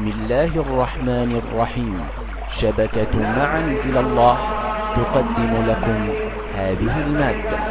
بسم الله الرحمن الرحيم. شبكة معا إلى الله تقدم لكم هذه المادة.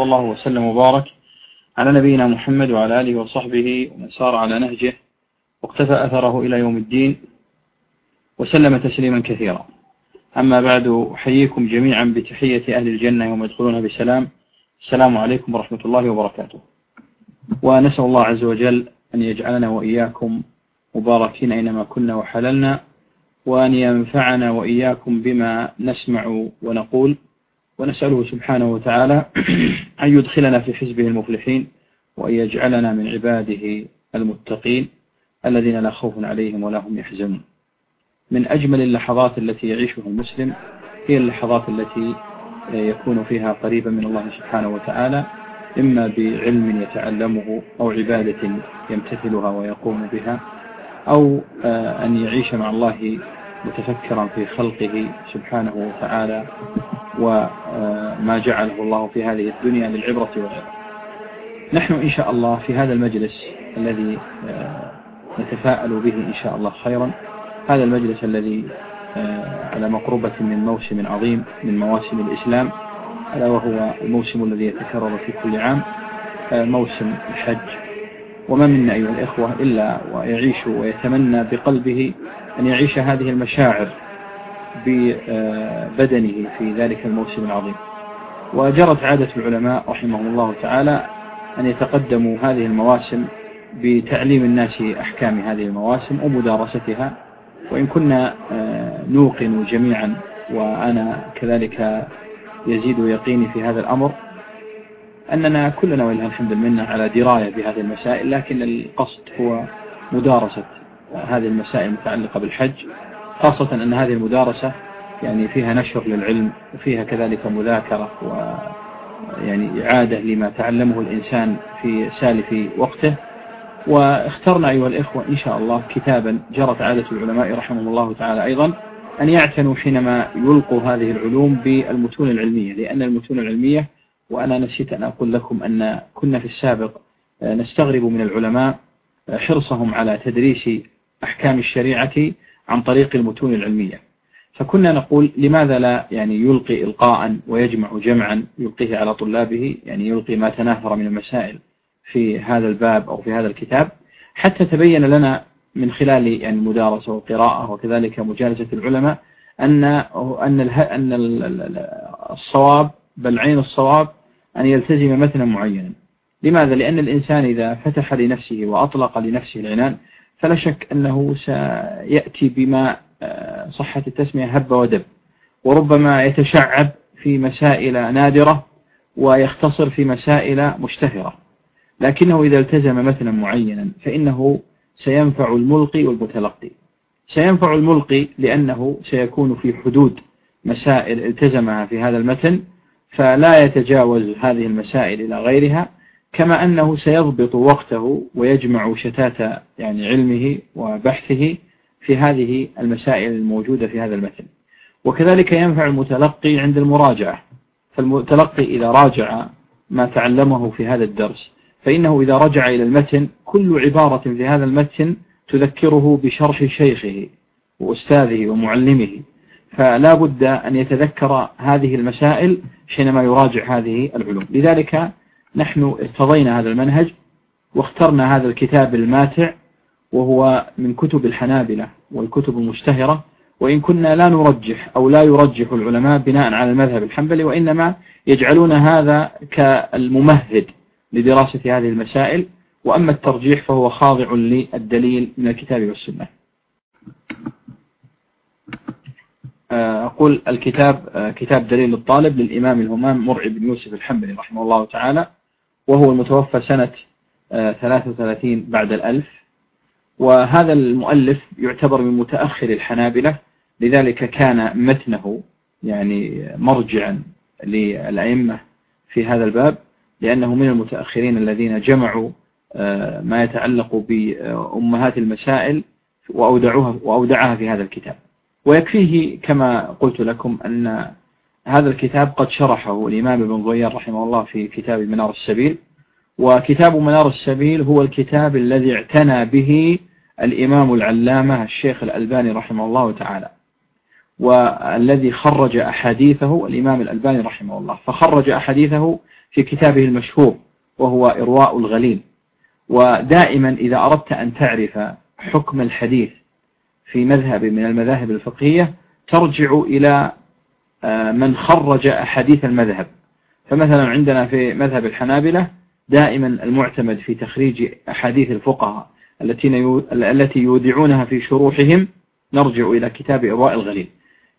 صلى الله وسلم وبارك على نبينا محمد وعلى آله وصحبه ومن سار على نهجه واقتفى أثره إلى يوم الدين وسلم تسليما كثيرا. أما بعد أحييكم جميعا بتحية أهل الجنة يوم يدخلونها بسلام. السلام عليكم ورحمة الله وبركاته. ونسأل الله عز وجل أن يجعلنا وإياكم مباركين أينما كنا وحللنا وأن ينفعنا وإياكم بما نسمع ونقول. ونسأله سبحانه وتعالى أن يدخلنا في حزبه المفلحين وأن يجعلنا من عباده المتقين الذين لا خوف عليهم ولا هم يحزنون. من أجمل اللحظات التي يعيشها المسلم هي اللحظات التي يكون فيها قريبا من الله سبحانه وتعالى إما بعلم يتعلمه أو عبادة يمتثلها ويقوم بها أو أن يعيش مع الله متفكرا في خلقه سبحانه وتعالى وما جعله الله في هذه الدنيا للعبرة والعبرة نحن إن شاء الله في هذا المجلس الذي نتفاءل به إن شاء الله خيرا. هذا المجلس الذي على مقربة من موسم عظيم من مواسم الإسلام ألا وهو الموسم الذي يتكرر في كل عام موسم الحج. وما منا أيها الإخوة إلا ويعيش ويتمنى بقلبه أن يعيش هذه المشاعر ببدنه في ذلك الموسم العظيم. وجرت عادة العلماء رحمهم الله تعالى أن يتقدموا هذه المواسم بتعليم الناس أحكام هذه المواسم ومدارستها. وإن كنا نوقن جميعا وأنا كذلك يزيد يقيني في هذا الأمر أننا كلنا ولله الحمد المنة على دراية بهذه المسائل لكن القصد هو مدارسة هذه المسائل المتعلقة بالحج خاصة أن هذه المدارسة يعني فيها نشر للعلم وفيها كذلك مذاكرة ويعني إعادة لما تعلمه الإنسان في سالف وقته. واخترنا أيها الإخوة إن شاء الله كتابا جرت عادة العلماء رحمهم الله تعالى أيضا أن يعتنوا حينما يلقوا هذه العلوم بالمتون العلمية. لأن المتون العلمية وأنا نسيت أن أقول لكم أن كنا في السابق نستغرب من العلماء حرصهم على تدريس أحكام الشريعة عن طريق المتون العلمية فكنا نقول لماذا لا يعني يلقي إلقاء ويجمع جمعا يلقيه على طلابه يعني يلقي ما تناثر من المسائل في هذا الباب أو في هذا الكتاب حتى تبين لنا من خلال يعني المدارسة والقراءة وكذلك مجالسة العلماء أن أن أن الصواب بل عين الصواب أن يلتزم متنا معينا لماذا؟ لأن الإنسان إذا فتح لنفسه وأطلق لنفسه العنان فلا شك أنه سيأتي بما صحة التسمية هب ودب. وربما يتشعب في مسائل نادرة ويختصر في مسائل مشتهرة. لكنه إذا التزم متنا معينا فإنه سينفع الملقي والمتلقي. سينفع الملقي لأنه سيكون في حدود مسائل التزمها في هذا المتن فلا يتجاوز هذه المسائل إلى غيرها. كما أنه سيضبط وقته ويجمع شتات يعني علمه وبحثه في هذه المسائل الموجودة في هذا المتن وكذلك ينفع المتلقي عند المراجعة. فالمتلقي إذا راجع ما تعلمه في هذا الدرس فإنه إذا رجع إلى المتن كل عبارة في هذا المتن تذكره بشرح شيخه وأستاذه ومعلمه. فلا بد أن يتذكر هذه المسائل حينما يراجع هذه العلوم. لذلك نحن ارتضينا هذا المنهج واخترنا هذا الكتاب الماتع وهو من كتب الحنابلة والكتب المشتهرة وإن كنا لا نرجح أو لا يرجح العلماء بناء على المذهب الحنبلي وإنما يجعلون هذا كالممهد لدراسة هذه المسائل وأما الترجيح فهو خاضع للدليل من الكتاب والسنة. أقول الكتاب كتاب دليل الطالب للإمام الهمام مرعي بن يوسف الحنبلي رحمه الله تعالى. وهو المتوفى سنة 33 بعد الألف. وهذا المؤلف يعتبر من متأخر الحنابلة لذلك كان متنه يعني مرجعا للأئمة في هذا الباب لأنه من المتأخرين الذين جمعوا آه، ما يتعلق بأمهات المسائل وأودعوها, وأودعها في هذا الكتاب. ويكفيه كما قلت لكم أن هذا الكتاب قد شرحه الإمام ابن ضوير رحمه الله في كتاب منار السبيل. وكتاب منار السبيل هو الكتاب الذي اعتنى به الإمام العلامة الشيخ الألباني رحمه الله تعالى. والذي خرج أحاديثه الإمام الألباني رحمه الله. فخرج أحاديثه في كتابه المشهور وهو إرواء الغليل. ودائما إذا أردت أن تعرف حكم الحديث في مذهب من المذاهب الفقهية ترجع إلى من خرج أحاديث المذهب. فمثلا عندنا في مذهب الحنابلة دائما المعتمد في تخريج أحاديث الفقهاء التي يودعونها في شروحهم. نرجع إلى كتاب إرواء الغليل.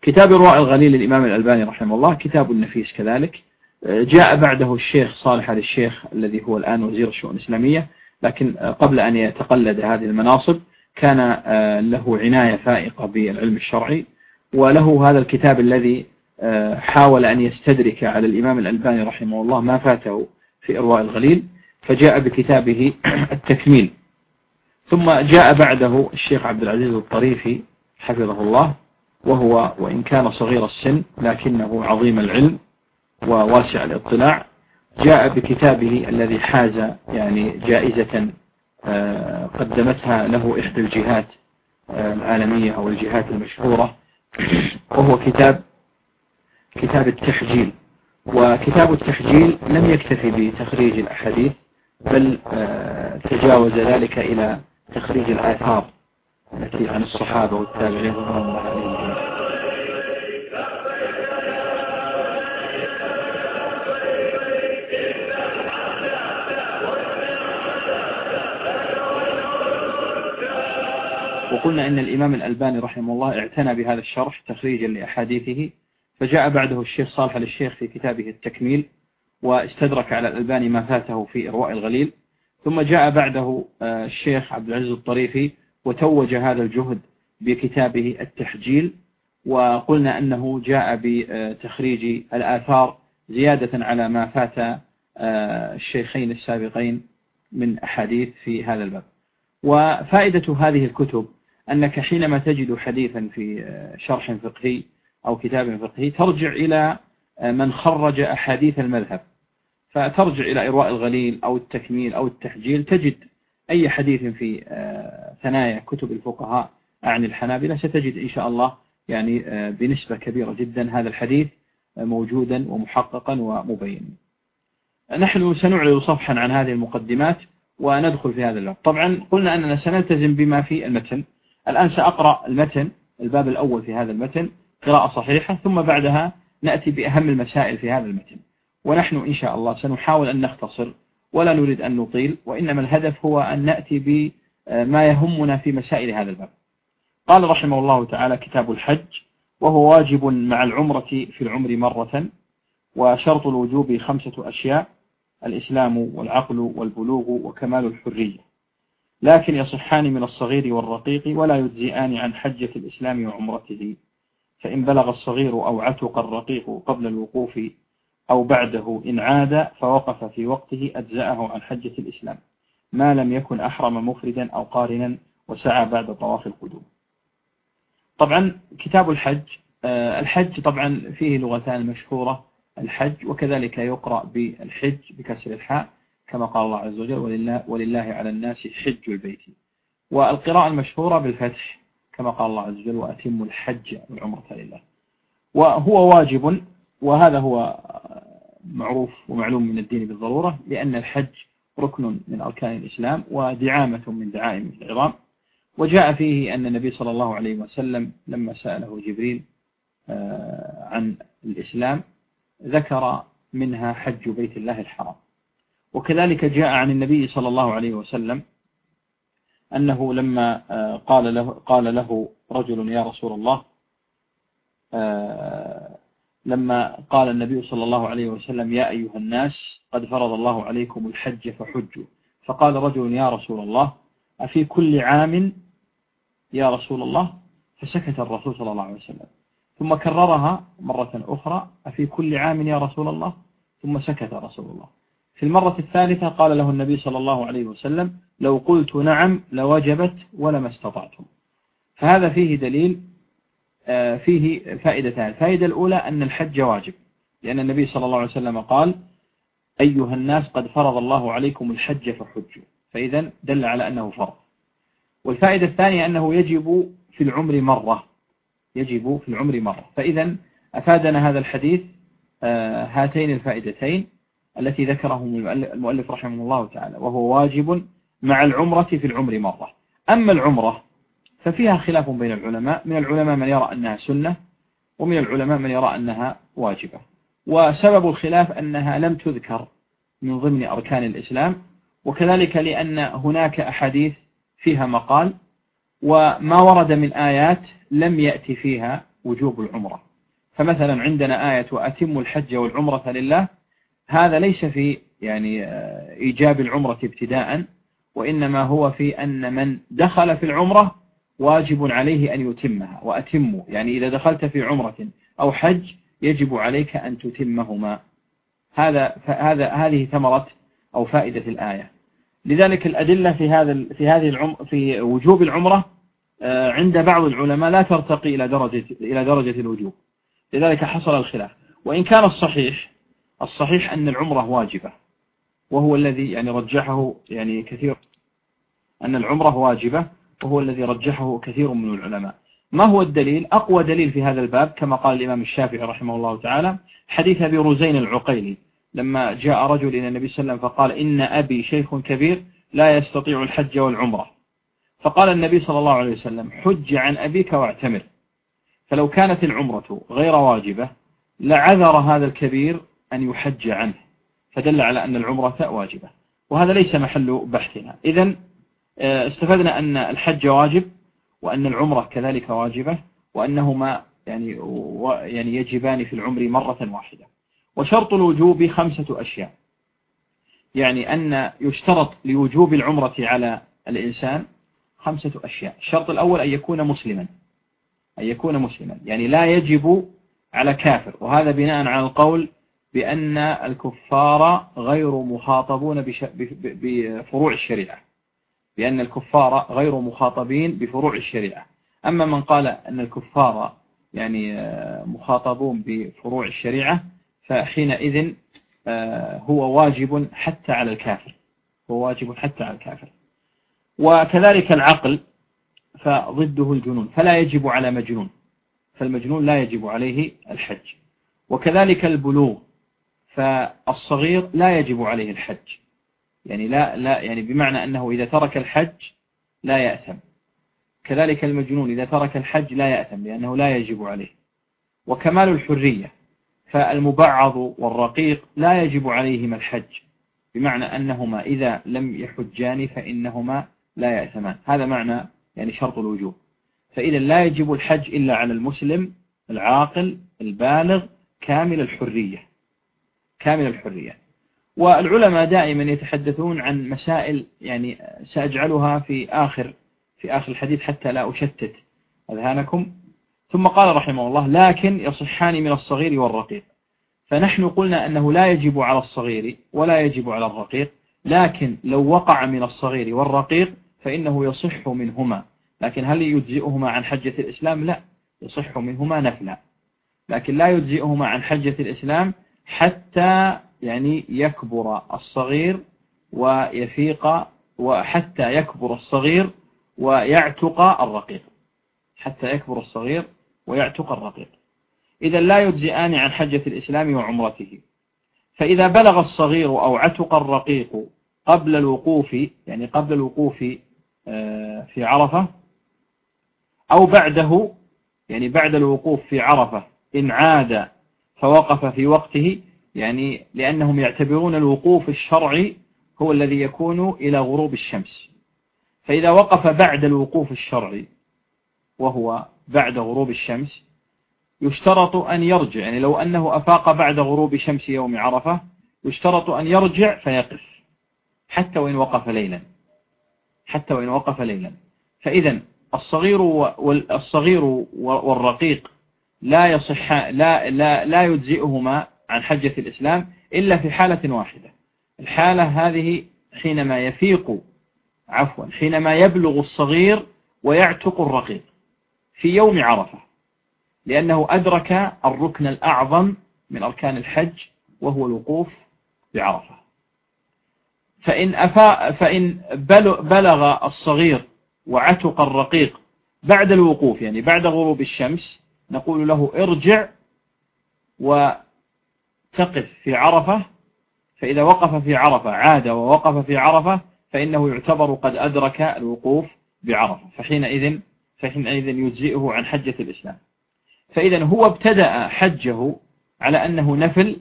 كتاب إرواء الغليل للإمام الألباني رحمه الله كتاب نفيس كذلك. جاء بعده الشيخ صالح علي الشيخ الذي هو الآن وزير الشؤون الإسلامية لكن قبل أن يتقلد هذه المناصب كان آه، له عناية فائقة بالعلم الشرعي وله هذا الكتاب الذي آه، حاول أن يستدرك على الإمام الألباني رحمه الله ما فاته في إرواء الغليل فجاء بكتابه التكميل. ثم جاء بعده الشيخ عبد العزيز الطريفي حفظه الله وهو وإن كان صغير السن لكنه عظيم العلم وواسع الاطلاع. جاء بكتابه الذي حاز يعني جائزة آه، قدمتها له إحدى الجهات آه، العالمية أو الجهات المشهورة وهو كتاب كتاب التحجيل وكتاب التحجيل لم يكتفي بتخريج الأحاديث بل آه، تجاوز ذلك إلى تخريج الآثار التي عن الصحابة والتابعين رضوان الله عليهم وقلنا أن الإمام الألباني رحمه الله اعتنى بهذا الشرح تخريجا لأحاديثه فجاء بعده الشيخ صالح للشيخ في كتابه التكميل واستدرك على الألباني ما فاته في إرواء الغليل. ثم جاء بعده آه، الشيخ عبد العزيز الطريفي وتوج هذا الجهد بكتابه التحجيل وقلنا أنه جاء بتخريج الآثار زيادة على ما فات آه، الشيخين السابقين من أحاديث في هذا الباب. وفائدة هذه الكتب أنك حينما تجد حديثا في آه، شرح فقهي أو كتاب فقهي ترجع إلى من خرج أحاديث المذهب. فترجع إلى إرواء الغليل أو التكميل أو التحجيل تجد أي حديث في آه، ثنايا كتب الفقهاء عن الحنابلة ستجد إن شاء الله يعني آه، بنسبة كبيرة جدا هذا الحديث موجودا ومحققا ومبينا. نحن سنعرض صفحا عن هذه المقدمات وندخل في هذا الباب. طبعا قلنا أننا سنلتزم بما في المتن. الآن سأقرأ المتن الباب الأول في هذا المتن. قراءة صحيحة ثم بعدها نأتي بأهم المسائل في هذا المتن. ونحن إن شاء الله سنحاول أن نختصر ولا نريد أن نطيل وإنما الهدف هو أن نأتي بما يهمنا في مسائل هذا الباب. قال رحمه الله تعالى كتاب الحج وهو واجب مع العمرة في العمر مرة وشرط الوجوب خمسة أشياء الإسلام والعقل والبلوغ وكمال الحرية. لكن يصحان من الصغير والرقيق ولا يجزئان عن حجة الإسلام وعمرته. فإن بلغ الصغير أو عتق الرقيق قبل الوقوف أو بعده إن عاد فوقف في وقته أجزأه عن حجة الإسلام. ما لم يكن أحرم مفردا أو قارنا وسعى بعد طواف القدوم. طبعا كتاب الحج آه، الحج طبعا فيه لغتان مشهورة الحج وكذلك يقرأ بالحج بكسر الحاء كما قال الله عز وجل ولله, ولله على الناس حج البيت. والقراءة المشهورة بالفتح كما قال الله عز وجل وأتم الحج والعمرة لله. وهو واجب وهذا هو معروف ومعلوم من الدين بالضرورة لأن الحج ركن من أركان الإسلام ودعامة من دعائم العظام. وجاء فيه أن النبي صلى الله عليه وسلم لما سأله جبريل آه، عن الإسلام ذكر منها حج بيت الله الحرام. وكذلك جاء عن النبي صلى الله عليه وسلم أنه لما آه، قال له, قال له رجل يا رسول الله آه، لما قال النبي صلى الله عليه وسلم يا أيها الناس قد فرض الله عليكم الحج فحجوا. فقال رجل يا رسول الله أفي كل عام يا رسول الله؟ فسكت الرسول صلى الله عليه وسلم. ثم كررها مرة أخرى أفي كل عام يا رسول الله؟ ثم سكت رسول الله. في المرة الثالثة قال له النبي صلى الله عليه وسلم لو قلت نعم لوجبت ولما استطعتم فهذا فيه دليل آه، فيه فائدتان. الفائدة الأولى أن الحج واجب لأن النبي صلى الله عليه وسلم قال أيها الناس قد فرض الله عليكم الحج فحجوا. فإذا دل على أنه فرض. والفائدة الثانية أنه يجب في العمر مرة. يجب في العمر مرة. فإذا أفادنا هذا الحديث آه، هاتين الفائدتين التي ذكرهم المؤلف رحمه الله تعالى وهو واجب مع العمرة في العمر مرة. أما العمرة ففيها خلاف بين العلماء. من العلماء من يرى أنها سنة ومن العلماء من يرى أنها واجبة. وسبب الخلاف أنها لم تذكر من ضمن أركان الإسلام وكذلك لأن هناك أحاديث فيها مقال وما ورد من آيات لم يأتي فيها وجوب العمرة. فمثلا عندنا آية وأتم الحج والعمرة لله. هذا ليس في يعني آه، إيجاب العمرة ابتداء وإنما هو في أن من دخل في العمرة واجب عليه أن يتمها وأتموا يعني إذا دخلت في عمرة أو حج يجب عليك أن تتمهما. هذا هذا هذه ثمرة أو فائدة الآية. لذلك الأدلة في هذا في هذه العم في وجوب العمرة آه، عند بعض العلماء لا ترتقي إلى درجة إلى درجة الوجوب. لذلك حصل الخلاف. وإن كان الصحيح الصحيح أن العمرة واجبة. وهو الذي يعني رجحه يعني كثير أن العمرة واجبة وهو الذي رجحه كثير من العلماء. ما هو الدليل؟ أقوى دليل في هذا الباب كما قال الإمام الشافعي رحمه الله تعالى حديث أبي رزين العقيلي لما جاء رجل إلى النبي صلى الله عليه وسلم فقال إن أبي شيخ كبير لا يستطيع الحج والعمرة. فقال النبي صلى الله عليه وسلم حج عن أبيك واعتمر. فلو كانت العمرة غير واجبة لعذر هذا الكبير أن يحج عنه. فدل على أن العمرة واجبة. وهذا ليس محل بحثنا. إذا آه، استفدنا أن الحج واجب وأن العمرة كذلك واجبة وأنهما يعني يعني يجبان في العمر مرة واحدة. وشرط الوجوب خمسة أشياء. يعني أن يشترط لوجوب العمرة على الإنسان خمسة أشياء. الشرط الأول أن يكون مسلما. أن يكون مسلما. يعني لا يجب على كافر. وهذا بناء على القول بأن الكفار غير مخاطبون بفروع الشريعة. بأن الكفار غير مخاطبين بفروع الشريعة. أما من قال أن الكفار يعني آه، مخاطبون بفروع الشريعة فحينئذ آه، هو واجب حتى على الكافر. هو واجب حتى على الكافر. وكذلك العقل فضده الجنون. فلا يجب على مجنون. فالمجنون لا يجب عليه الحج. وكذلك البلوغ. فالصغير لا يجب عليه الحج. يعني لا لا يعني بمعنى أنه إذا ترك الحج لا يأثم. كذلك المجنون إذا ترك الحج لا يأثم لأنه لا يجب عليه. وكمال الحرية فالمبعض والرقيق لا يجب عليهما الحج. بمعنى أنهما إذا لم يحجان فإنهما لا يأثمان. هذا معنى يعني شرط الوجوب. فإذا لا يجب الحج إلا على المسلم العاقل البالغ كامل الحرية. كامل الحرية. والعلماء دائما يتحدثون عن مسائل يعني سأجعلها في آخر في آخر الحديث حتى لا أشتت أذهانكم. ثم قال رحمه الله لكن يصحان من الصغير والرقيق. فنحن قلنا أنه لا يجب على الصغير ولا يجب على الرقيق لكن لو وقع من الصغير والرقيق فإنه يصح منهما. لكن هل يجزئهما عن حجة الإسلام؟ لا يصح منهما نفلا. لكن لا يجزئهما عن حجة الإسلام حتى يعني يكبر الصغير ويفيق وحتى يكبر الصغير ويعتق الرقيق. حتى يكبر الصغير ويعتق الرقيق. إذا لا يجزئان عن حجة الإسلام وعمرته. فإذا بلغ الصغير أو عتق الرقيق قبل الوقوف يعني قبل الوقوف آه، في عرفة أو بعده يعني بعد الوقوف في عرفة إن عاد فوقف في وقته يعني لأنهم يعتبرون الوقوف الشرعي هو الذي يكون إلى غروب الشمس. فإذا وقف بعد الوقوف الشرعي وهو بعد غروب الشمس يشترط أن يرجع. يعني لو أنه أفاق بعد غروب شمس يوم عرفة يشترط أن يرجع فيقف حتى وإن وقف ليلا. حتى وإن وقف ليلا. فإذا الصغير والصغير والرقيق لا يصح لا لا لا يجزئهما عن حجة الإسلام إلا في حالة واحدة. الحالة هذه حينما يفيق عفوا حينما يبلغ الصغير ويعتق الرقيق في يوم عرفة لأنه أدرك الركن الأعظم من أركان الحج وهو الوقوف بعرفة. فإن, أفا فإن بلغ الصغير وعتق الرقيق بعد الوقوف يعني بعد غروب الشمس نقول له ارجع وتقف في عرفة فإذا وقف في عرفة عاد ووقف في عرفة فإنه يعتبر قد أدرك الوقوف بعرفة. فحينئذ فحينئذ يجزئه عن حجة الإسلام. فإذا هو ابتدأ حجه على أنه نفل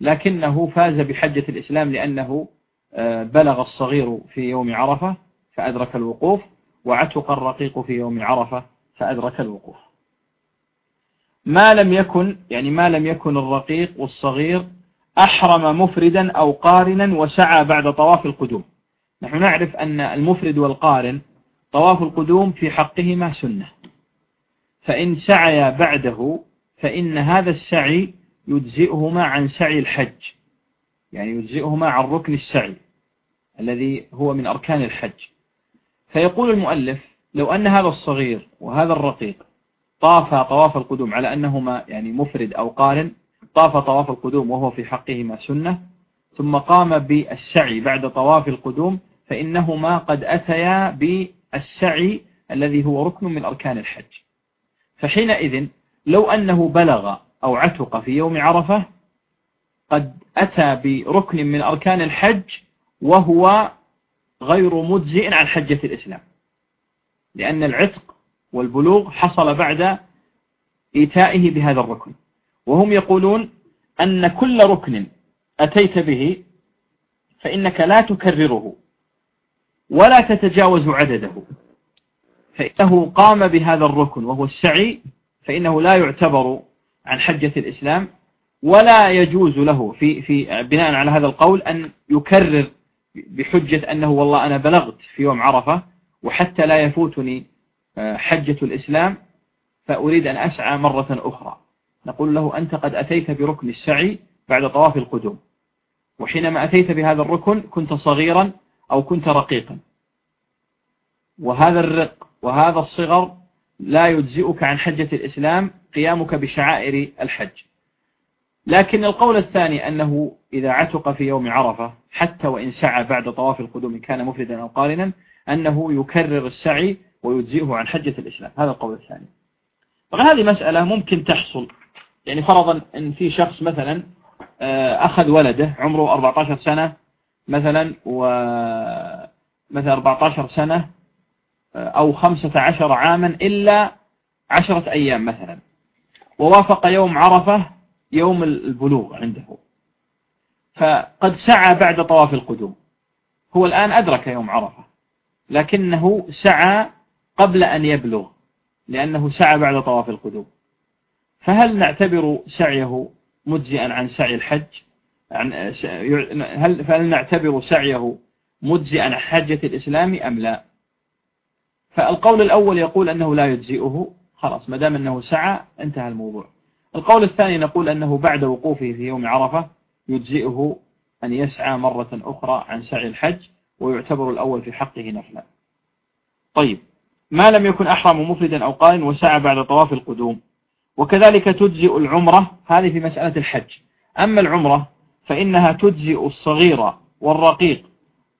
لكنه فاز بحجة الإسلام لأنه آه، بلغ الصغير في يوم عرفة فأدرك الوقوف وعتق الرقيق في يوم عرفة فأدرك الوقوف. ما لم يكن يعني ما لم يكن الرقيق والصغير أحرم مفردا أو قارنا وسعى بعد طواف القدوم. نحن نعرف أن المفرد والقارن طواف القدوم في حقهما سنة. فإن سعي بعده فإن هذا السعي يجزئهما عن سعي الحج. يعني يجزئهما عن ركن السعي الذي هو من أركان الحج. فيقول المؤلف لو أن هذا الصغير وهذا الرقيق طاف طواف القدوم على أنهما يعني مفرد أو قارن طاف طواف القدوم وهو في حقهما سنة ثم قام بالسعي بعد طواف القدوم فإنهما قد أتيا بالسعي الذي هو ركن من أركان الحج. فحينئذ لو أنه بلغ أو عتق في يوم عرفة قد أتى بركن من أركان الحج وهو غير مجزئ عن حجة الإسلام. لأن العتق والبلوغ حصل بعد إيتائه بهذا الركن. وهم يقولون أن كل ركن أتيت به فإنك لا تكرره ولا تتجاوز عدده. فإنه قام بهذا الركن وهو السعي فإنه لا يعتبر عن حجة الإسلام ولا يجوز له في في بناء على هذا القول أن يكرر بحجة أنه والله أنا بلغت في يوم عرفة وحتى لا يفوتني حجة الإسلام فأريد أن أسعى مرة أخرى. نقول له أنت قد أتيت بركن السعي بعد طواف القدوم. وحينما أتيت بهذا الركن كنت صغيرا أو كنت رقيقا. وهذا الرق وهذا الصغر لا يجزئك عن حجة الإسلام قيامك بشعائر الحج. لكن القول الثاني أنه إذا عتق في يوم عرفة حتى وإن سعى بعد طواف القدوم كان مفردا أو قارنا أنه يكرر السعي ويجزئه عن حجة الإسلام. هذا القول الثاني. طبعا هذه مسألة ممكن تحصل. يعني فرضا أن في شخص مثلا آه، أخذ ولده عمره 14 سنة مثلا و مثلا 14 سنة آه، أو 15 عاما إلا عشرة أيام مثلا. ووافق يوم عرفة يوم البلوغ عنده. فقد سعى بعد طواف القدوم. هو الآن أدرك يوم عرفة لكنه سعى قبل أن يبلغ لأنه سعى بعد طواف القدوم. فهل نعتبر سعيه مجزئا عن سعي الحج؟ عن هل فهل نعتبر سعيه مجزئا عن حجة الإسلام أم لا؟ فالقول الأول يقول أنه لا يجزئه. خلاص ما دام أنه سعى انتهى الموضوع. القول الثاني نقول أنه بعد وقوفه في يوم عرفة يجزئه أن يسعى مرة أخرى عن سعي الحج ويعتبر الأول في حقه نفلا. طيب ما لم يكن أحرم مفردا أو قارن وسعى بعد طواف القدوم. وكذلك تجزئ العمرة هذه في مسألة الحج. أما العمرة فإنها تجزئ الصغير والرقيق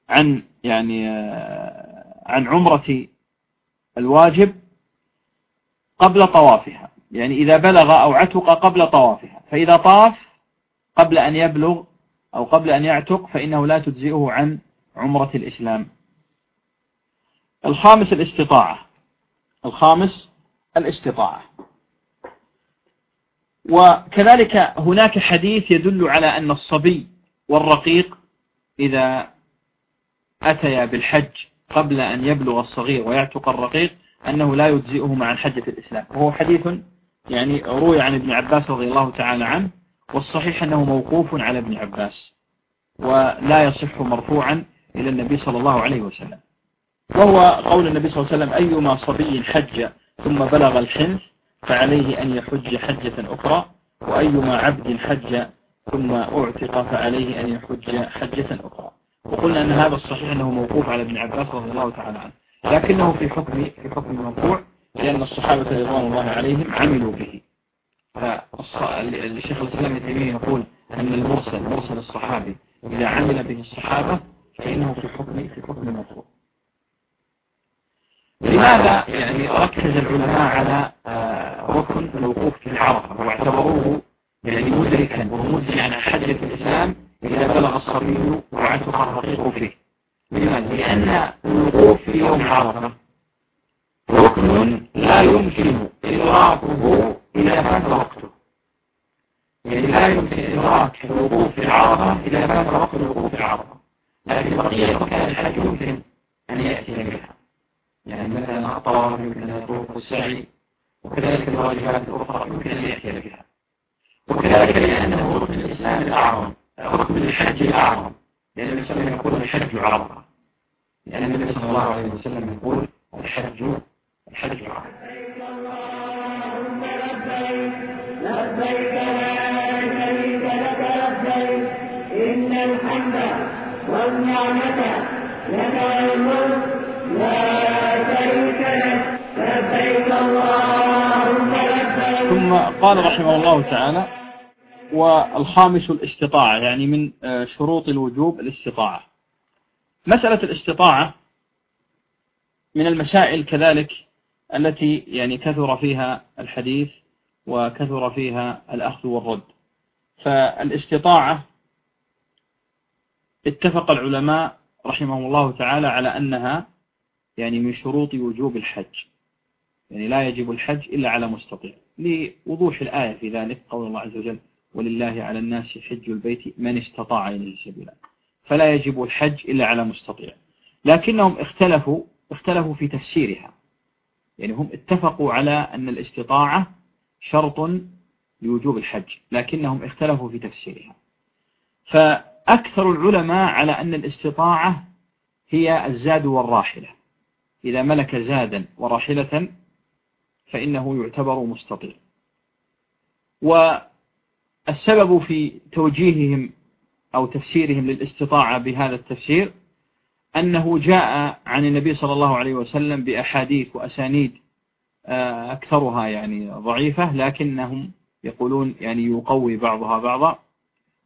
عن يعني آه، عن عمرة الواجب قبل طوافها. يعني إذا بلغ أو عتق قبل طوافها. فإذا طاف قبل أن يبلغ أو قبل أن يعتق فإنه لا تجزئه عن عمرة الإسلام. الخامس الاستطاعة. الخامس الاستطاعة. وكذلك هناك حديث يدل على أن الصبي والرقيق إذا أتيا بالحج قبل أن يبلغ الصغير ويعتق الرقيق أنه لا يجزئه مع حجة الإسلام. وهو حديث يعني روي عن ابن عباس رضي الله تعالى عنه والصحيح أنه موقوف على ابن عباس ولا يصح مرفوعا إلى النبي صلى الله عليه وسلم. وهو قول النبي صلى الله عليه وسلم أيما صبي حج ثم بلغ الحنث فعليه أن يحج حجة أخرى وأيما عبد حج ثم أعتق فعليه أن يحج حجة أخرى. وقلنا أن هذا الصحيح أنه موقوف على ابن عباس رضي الله تعالى عنه لكنه في حكم في حكم المرفوع لأن الصحابة رضوان الله عليهم عملوا به. فالشيخ الإسلام ابن يقول أن المرسل مرسل الصحابي إذا عمل به الصحابة فإنه في حكم في حكم المرفوع لماذا يعني ركز العلماء على آه، ركن الوقوف في العرفة واعتبروه يعني مدركا ومدركا عن حجة الإسلام إذا بلغ الصبي وعتق الرقيق فيه. لماذا؟ لأن الوقوف في يوم عرفة ركن لا يمكن إدراكه إذا فات وقته يعني لا يمكن إدراك الوقوف في العرفة إذا فات وقت الوقوف في العرفة. لكن بقية مكان الحج يمكن أن يأتي بها. يعني مثلا الطواف يمكن أن يطوف السعي وكذلك الواجبات الأخرى يمكن أن يأتي بها. وكذلك لأنه ركن الإسلام الأعظم ركن الحج الأعظم لأن النبي صلى يقول الحج عرفة. لأن النبي صلى الله عليه وسلم يقول الحج الحج عرفة. قال رحمه الله تعالى والخامس الاستطاعة يعني من آه، شروط الوجوب الاستطاعة. مسألة الاستطاعة من المسائل كذلك التي يعني كثر فيها الحديث وكثر فيها الأخذ والرد. فالاستطاعة اتفق العلماء رحمهم الله تعالى على أنها يعني من شروط وجوب الحج. يعني لا يجب الحج إلا على مستطيع. لوضوح الآية في ذلك قول الله عز وجل ولله على الناس حج البيت من استطاع إليه سبيلا. فلا يجب الحج إلا على مستطيع. لكنهم اختلفوا اختلفوا في تفسيرها. يعني هم اتفقوا على أن الاستطاعة شرط لوجوب الحج لكنهم اختلفوا في تفسيرها. فأكثر العلماء على أن الاستطاعة هي الزاد والراحلة. إذا ملك زادا وراحلة فإنه يعتبر مستطيع. والسبب في توجيههم أو تفسيرهم للاستطاعة بهذا التفسير أنه جاء عن النبي صلى الله عليه وسلم بأحاديث وأسانيد آه، أكثرها يعني ضعيفة لكنهم يقولون يعني يقوي بعضها بعضا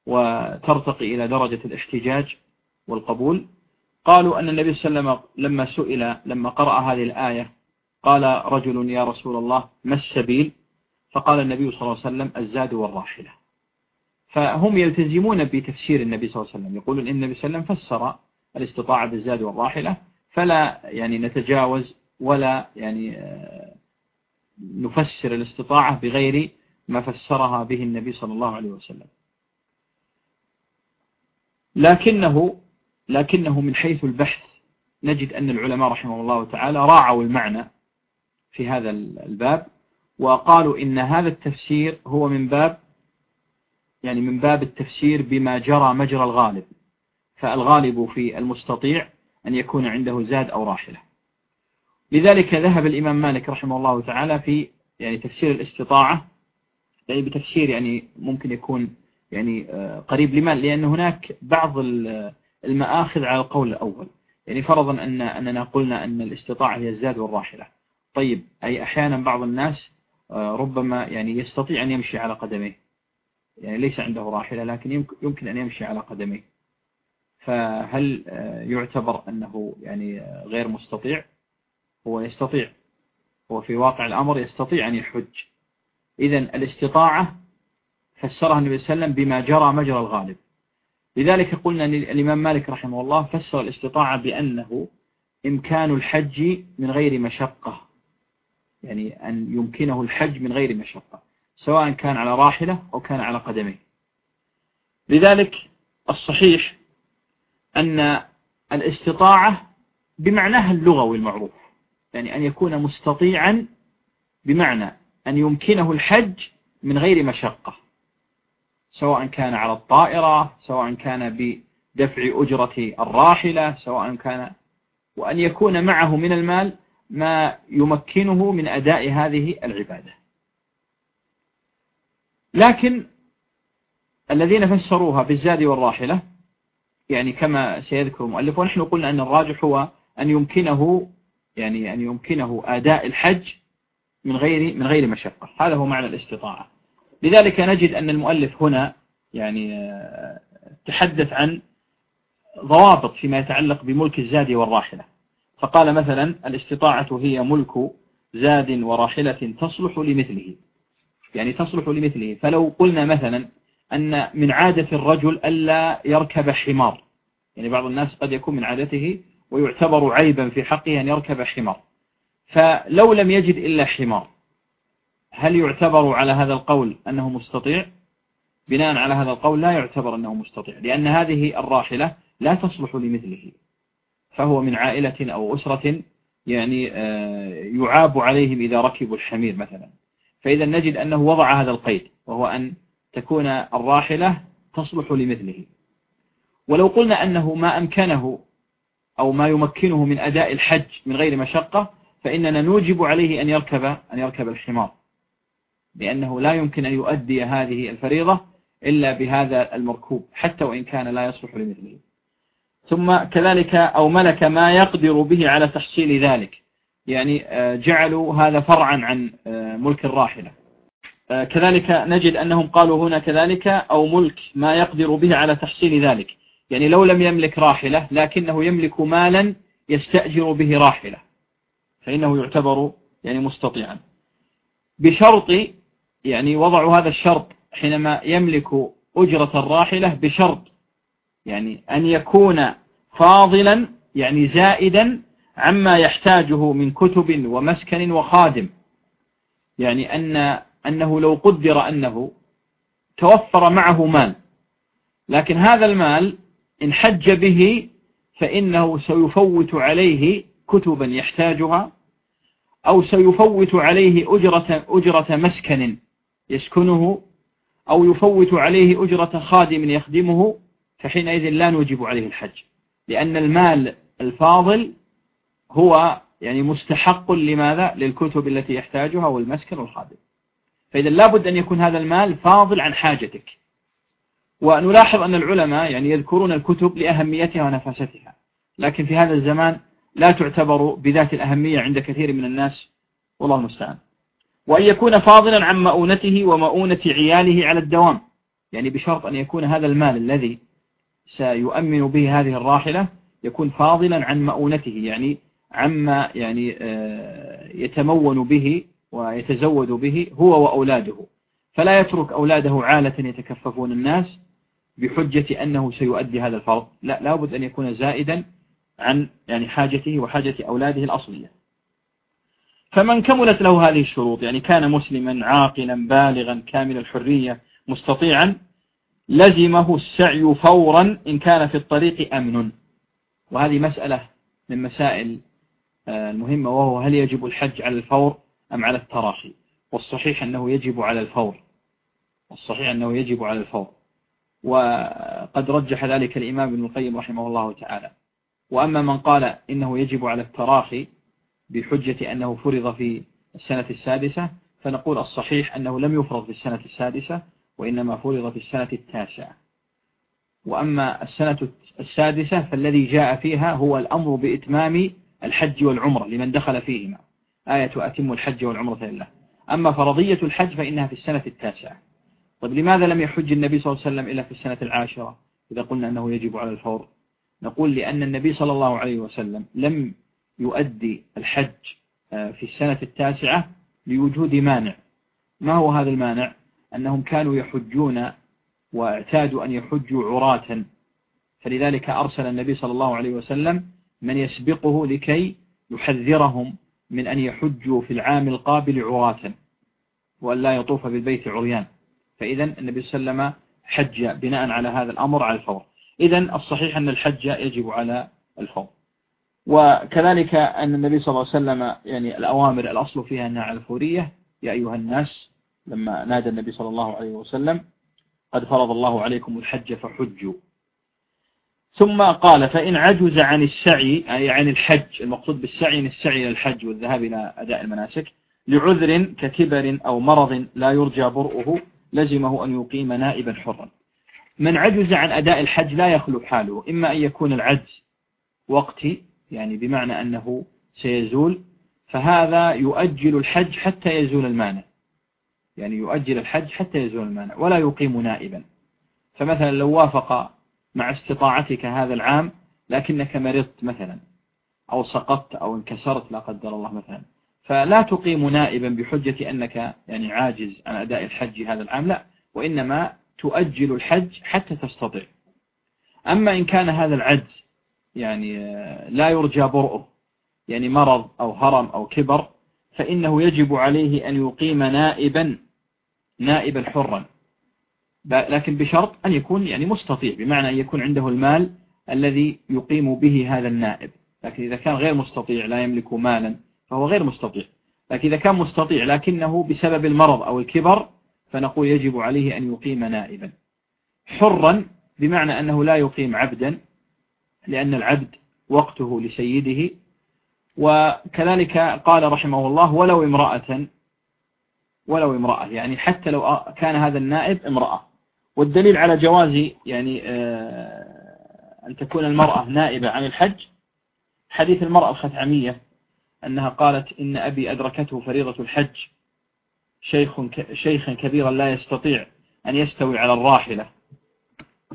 وترتقي إلى درجة الاحتجاج والقبول. قالوا أن النبي صلى الله عليه وسلم لما سئل لما قرأ هذه الآية قال رجل يا رسول الله ما السبيل؟ فقال النبي صلى الله عليه وسلم الزاد والراحلة. فهم يلتزمون بتفسير النبي صلى الله عليه وسلم. يقولون إن النبي صلى الله عليه وسلم فسر الاستطاعة بالزاد والراحلة فلا يعني نتجاوز ولا يعني آه، نفسر الاستطاعة بغير ما فسرها به النبي صلى الله عليه وسلم. لكنه لكنه من حيث البحث نجد أن العلماء رحمه الله تعالى راعوا المعنى في هذا الباب وقالوا إن هذا التفسير هو من باب يعني من باب التفسير بما جرى مجرى الغالب. فالغالب في المستطيع أن يكون عنده زاد أو راحلة. لذلك ذهب الإمام مالك رحمه الله تعالى في يعني تفسير الاستطاعة يعني بتفسير يعني ممكن يكون يعني آه، قريب لما لأن هناك بعض المآخذ على القول الأول. يعني فرضا أن أننا قلنا أن الاستطاعة هي الزاد والراحلة. طيب أي أحيانا بعض الناس آه، ربما يعني يستطيع أن يمشي على قدميه. يعني ليس عنده راحلة لكن يمكن أن يمشي على قدميه. فهل آه، يعتبر أنه يعني غير مستطيع؟ هو يستطيع. هو في واقع الأمر يستطيع أن يحج. إذا الاستطاعة فسرها النبي صلى الله عليه وسلم بما جرى مجرى الغالب. لذلك قلنا الإمام مالك رحمه الله فسر الاستطاعة بأنه إمكان الحج من غير مشقة. يعني أن يمكنه الحج من غير مشقة سواء كان على راحلة أو كان على قدميه. لذلك الصحيح أن الاستطاعة بمعناها اللغوي المعروف يعني أن يكون مستطيعا بمعنى أن يمكنه الحج من غير مشقة سواء كان على الطائرة سواء كان بدفع أجرة الراحلة سواء كان وأن يكون معه من المال ما يمكنه من أداء هذه العبادة. لكن الذين فسروها بالزاد والراحلة يعني كما سيذكر المؤلف ونحن قلنا أن الراجح هو أن يمكنه يعني أن يمكنه أداء الحج من غير من غير مشقة. هذا هو معنى الاستطاعة. لذلك نجد أن المؤلف هنا يعني آه، تحدث عن ضوابط فيما يتعلق بملك الزاد والراحلة. فقال مثلا الاستطاعة هي ملك زاد وراحلة تصلح لمثله. يعني تصلح لمثله. فلو قلنا مثلا أن من عادة الرجل ألا يركب حمار. يعني بعض الناس قد يكون من عادته ويعتبر عيبا في حقه أن يركب حمار. فلو لم يجد إلا حمار هل يعتبر على هذا القول أنه مستطيع؟ بناء على هذا القول لا يعتبر أنه مستطيع لأن هذه الراحلة لا تصلح لمثله. فهو من عائلة أو أسرة يعني آه، يعاب عليهم إذا ركبوا الحمير مثلا. فإذا نجد أنه وضع هذا القيد وهو أن تكون الراحلة تصلح لمثله. ولو قلنا أنه ما أمكنه أو ما يمكنه من أداء الحج من غير مشقة فإننا نوجب عليه أن يركب أن يركب الحمار. لأنه لا يمكن أن يؤدي هذه الفريضة إلا بهذا المركوب حتى وإن كان لا يصلح لمثله. ثم كذلك أو ملك ما يقدر به على تحصيل ذلك. يعني آه، جعلوا هذا فرعا عن آه، ملك الراحلة. آه، كذلك نجد أنهم قالوا هنا كذلك أو ملك ما يقدر به على تحصيل ذلك. يعني لو لم يملك راحلة لكنه يملك مالا يستأجر به راحلة. فإنه يعتبر يعني مستطيعا. بشرط يعني وضعوا هذا الشرط حينما يملك أجرة الراحلة بشرط يعني أن يكون فاضلا يعني زائدا عما يحتاجه من كتب ومسكن وخادم. يعني أن أنه لو قدر أنه توفر معه مال. لكن هذا المال إن حج به فإنه سيفوت عليه كتبا يحتاجها أو سيفوت عليه أجرة, أجرة مسكن يسكنه أو يفوت عليه أجرة خادم يخدمه فحينئذ لا نوجب عليه الحج. لأن المال الفاضل هو يعني مستحق لماذا؟ للكتب التي يحتاجها والمسكن والخادم فإذا لابد أن يكون هذا المال فاضل عن حاجتك. ونلاحظ أن العلماء يعني يذكرون الكتب لأهميتها ونفاستها. لكن في هذا الزمان لا تعتبر بذات الأهمية عند كثير من الناس. والله المستعان. وأن يكون فاضلا عن مؤونته ومؤونة عياله على الدوام. يعني بشرط أن يكون هذا المال الذي سيؤمن به هذه الراحلة يكون فاضلا عن مؤونته يعني عما يعني آه، يتمون به ويتزود به هو وأولاده. فلا يترك أولاده عالة يتكففون الناس بحجة أنه سيؤدي هذا الفرض. لا لابد أن يكون زائدا عن يعني حاجته وحاجة أولاده الأصلية. فمن كملت له هذه الشروط يعني كان مسلما عاقلا بالغا كامل الحرية مستطيعا لزمه السعي فورا إن كان في الطريق أمن. وهذه مسألة من مسائل آه، المهمة وهو هل يجب الحج على الفور أم على التراخي؟ والصحيح أنه يجب على الفور. والصحيح أنه يجب على الفور. وقد رجح ذلك الإمام ابن القيم رحمه الله تعالى. وأما من قال إنه يجب على التراخي بحجة أنه فرض في السنة السادسة فنقول الصحيح أنه لم يفرض في السنة السادسة وإنما فرض في السنة التاسعة. وأما السنة السادسة فالذي جاء فيها هو الأمر بإتمام الحج والعمرة لمن دخل فيهما. آية أتم الحج والعمرة لله. أما فرضية الحج فإنها في السنة التاسعة. طيب لماذا لم يحج النبي صلى الله عليه وسلم إلا في السنة العاشرة؟ إذا قلنا أنه يجب على الفور. نقول لأن النبي صلى الله عليه وسلم لم يؤدي الحج آه، في السنة التاسعة لوجود مانع. ما هو هذا المانع؟ أنهم كانوا يحجون واعتادوا أن يحجوا عراة. فلذلك أرسل النبي صلى الله عليه وسلم من يسبقه لكي يحذرهم من أن يحجوا في العام القابل عراة وأن لا يطوف بالبيت عريان. فإذا النبي صلى الله عليه وسلم حج بناء على هذا الأمر على الفور. إذا الصحيح أن الحج يجب على الفور. وكذلك أن النبي صلى الله عليه وسلم يعني الأوامر الأصل فيها أنها على الفورية. يا أيها الناس لما نادى النبي صلى الله عليه وسلم قد فرض الله عليكم الحج فحجوا. ثم قال فإن عجز عن السعي أي عن الحج المقصود بالسعي السعي إلى الحج والذهاب إلى أداء المناسك لعذر ككبر أو مرض لا يرجى برؤه لزمه أن يقيم نائبا حرا. من عجز عن أداء الحج لا يخلو حاله إما أن يكون العجز وقتي يعني بمعنى أنه سيزول فهذا يؤجل الحج حتى يزول المانع. يعني يؤجل الحج حتى يزول المانع ولا يقيم نائبا. فمثلا لو وافق مع استطاعتك هذا العام لكنك مرضت مثلا أو سقطت أو انكسرت لا قدر الله مثلا فلا تقيم نائبا بحجة أنك يعني عاجز عن أداء الحج هذا العام لا. وإنما تؤجل الحج حتى تستطيع. أما إن كان هذا العجز يعني لا يرجى برؤه يعني مرض أو هرم أو كبر فإنه يجب عليه أن يقيم نائبا نائبا حرا. لكن بشرط أن يكون يعني مستطيع بمعنى أن يكون عنده المال الذي يقيم به هذا النائب. لكن إذا كان غير مستطيع لا يملك مالا فهو غير مستطيع. لكن إذا كان مستطيع لكنه بسبب المرض أو الكبر فنقول يجب عليه أن يقيم نائبا. حرا بمعنى أنه لا يقيم عبدا لأن العبد وقته لسيده وكذلك قال رحمه الله ولو امرأة ولو امرأة يعني حتى لو كان هذا النائب امرأة. والدليل على جواز يعني آه، أن تكون المرأة نائبة عن الحج حديث المرأة الخثعمية أنها قالت إن أبي أدركته فريضة الحج شيخ شيخا كبيرا لا يستطيع أن يستوي على الراحلة.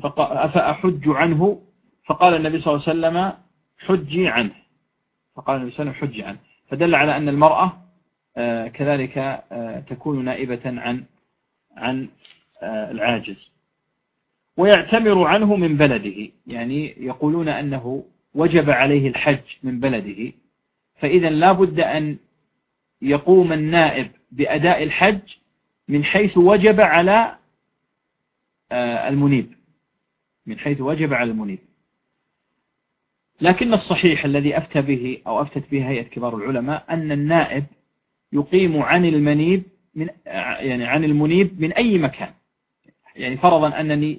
أفأحج عنه؟ فقال النبي صلى الله عليه وسلم حجي عنه. فقال النبي صلى الله عليه وسلم حجي عنه فدل على أن المرأة آه، كذلك آه، تكون نائبة عن عن آه، العاجز. ويعتمر عنه من بلده. يعني يقولون أنه وجب عليه الحج من بلده. فإذا لا بد أن يقوم النائب بأداء الحج من حيث وجب على المنيب. من حيث وجب على المنيب. لكن الصحيح الذي أفتى به أو أفتت به هيئة كبار العلماء أن النائب يقيم عن المنيب من يعني عن المنيب من أي مكان. يعني فرضا أنني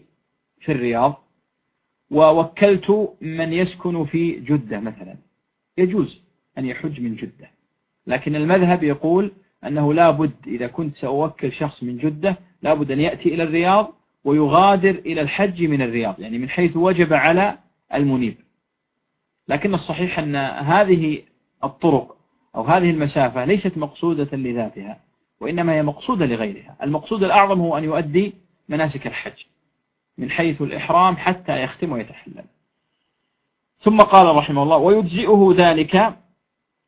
في الرياض ووكلت من يسكن في جدة مثلا. يجوز أن يحج من جدة. لكن المذهب يقول أنه لا بد إذا كنت سأوكل شخص من جدة لا بد أن يأتي إلى الرياض ويغادر إلى الحج من الرياض. يعني من حيث وجب على المنيب. لكن الصحيح أن هذه الطرق أو هذه المسافة ليست مقصودة لذاتها وإنما هي مقصودة لغيرها. المقصود الأعظم هو أن يؤدي مناسك الحج من حيث الإحرام حتى يختم ويتحلل. ثم قال رحمه الله ويجزئه ذلك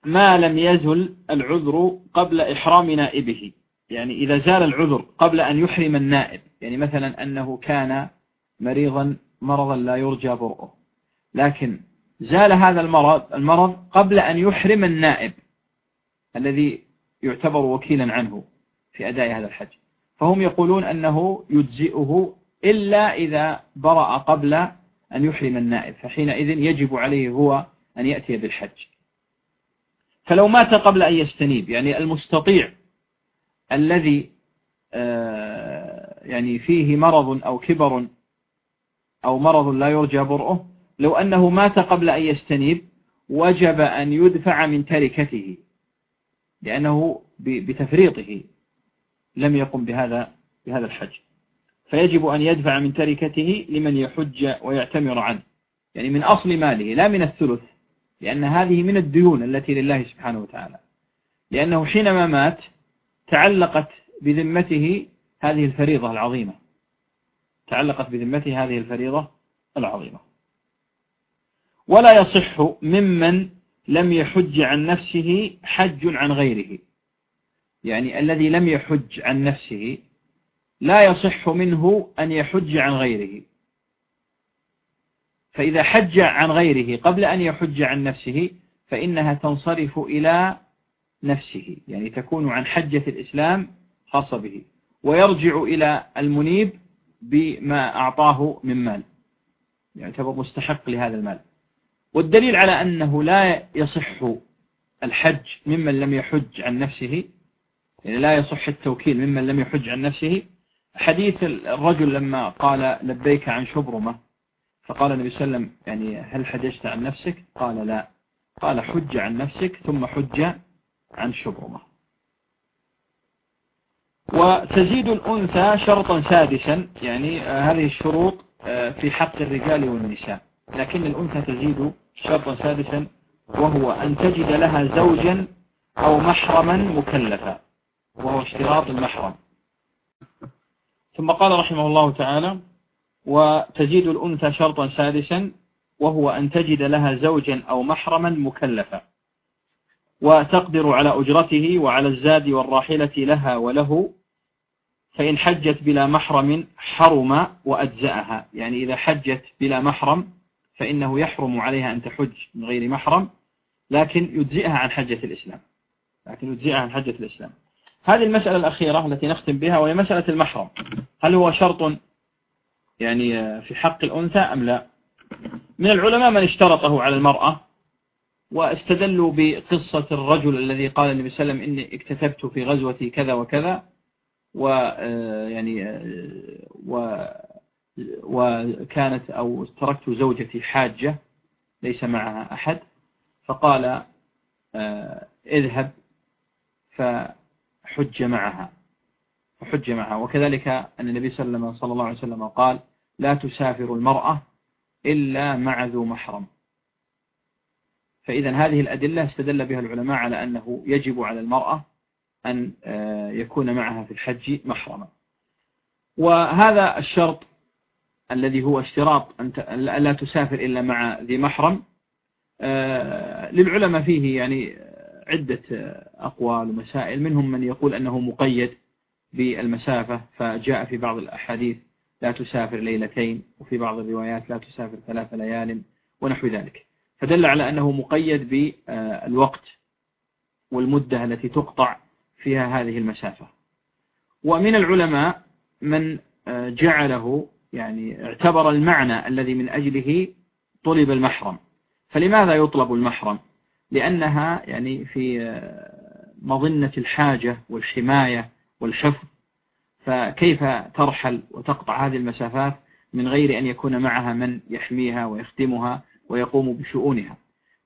ما لم يزل العذر قبل إحرام نائبه. يعني إذا زال العذر قبل أن يحرم النائب يعني مثلا أنه كان مريضا مرضا لا يرجى برؤه. لكن زال هذا المرض المرض قبل أن يحرم النائب الذي يعتبر وكيلا عنه في أداء هذا الحج. فهم يقولون أنه يجزئه إلا إذا برأ قبل أن يحرم النائب فحينئذ يجب عليه هو أن يأتي بالحج. فلو مات قبل أن يستنيب يعني المستطيع الذي آه، يعني فيه مرض أو كبر أو مرض لا يرجى برؤه لو أنه مات قبل أن يستنيب وجب أن يدفع من تركته لأنه بتفريطه لم يقم بهذا بهذا الحج. فيجب أن يدفع من تركته لمن يحج ويعتمر عنه. يعني من أصل ماله لا من الثلث لأن هذه من الديون التي لله سبحانه وتعالى. لأنه حينما مات تعلقت بذمته هذه الفريضة العظيمة. تعلقت بذمته هذه الفريضة العظيمة. ولا يصح ممن لم يحج عن نفسه حج عن غيره. يعني الذي لم يحج عن نفسه لا يصح منه أن يحج عن غيره. فإذا حج عن غيره قبل أن يحج عن نفسه فإنها تنصرف إلى نفسه يعني تكون عن حجة الإسلام خاصة به ويرجع إلى المنيب بما أعطاه من مال يعتبر مستحق لهذا المال. والدليل على أنه لا يصح الحج ممن لم يحج عن نفسه يعني لا يصح التوكيل ممن لم يحج عن نفسه. حديث الرجل لما قال لبيك عن شبرمة فقال النبي صلى الله عليه وسلم يعني هل حججت عن نفسك؟ قال لا. قال حج عن نفسك ثم حج عن شبرمة. وتزيد الأنثى شرطا سادسا يعني هذه الشروط آه، في حق الرجال والنساء. لكن الأنثى تزيد شرطا سادسا وهو أن تجد لها زوجا أو محرما مكلفا وهو اشتراط المحرم. ثم قال رحمه الله تعالى وتزيد الأنثى شرطا سادسا وهو أن تجد لها زوجا أو محرما مكلفا. وتقدر على أجرته وعلى الزاد والراحلة لها وله فإن حجت بلا محرم حرم وأجزأها. يعني إذا حجت بلا محرم فإنه يحرم عليها أن تحج من غير محرم لكن يجزئها عن حجة الإسلام. لكن يجزئها عن حجة الإسلام. هذه المسألة الأخيرة التي نختم بها وهي مسألة المحرم. هل هو شرط يعني في حق الأنثى أم لا؟ من العلماء من اشترطه على المرأة واستدلوا بقصة الرجل الذي قال النبي صلى الله عليه وسلم إني اكتتبت في غزوة كذا وكذا و يعني و وكانت أو تركت زوجتي حاجة ليس معها أحد فقال اذهب فحج معها فحج معها. وكذلك أن النبي صلى الله عليه وسلم قال لا تسافر المرأة إلا مع ذو محرم. فإذا هذه الأدلة استدل بها العلماء على أنه يجب على المرأة أن آه، يكون معها في الحج محرما. وهذا الشرط الذي هو اشتراط أن لا تسافر إلا مع ذي محرم. آه، للعلماء فيه يعني عدة أقوال ومسائل منهم من يقول أنه مقيد بالمسافة فجاء في بعض الأحاديث لا تسافر ليلتين وفي بعض الروايات لا تسافر ثلاث ليال ونحو ذلك. فدل على أنه مقيد بالوقت والمدة التي تقطع فيها هذه المسافة. ومن العلماء من جعله يعني اعتبر المعنى الذي من أجله طلب المحرم. فلماذا يطلب المحرم؟ لأنها يعني في مظنة الحاجة والحماية والحفظ. فكيف ترحل وتقطع هذه المسافات من غير أن يكون معها من يحميها ويخدمها ويقوم بشؤونها؟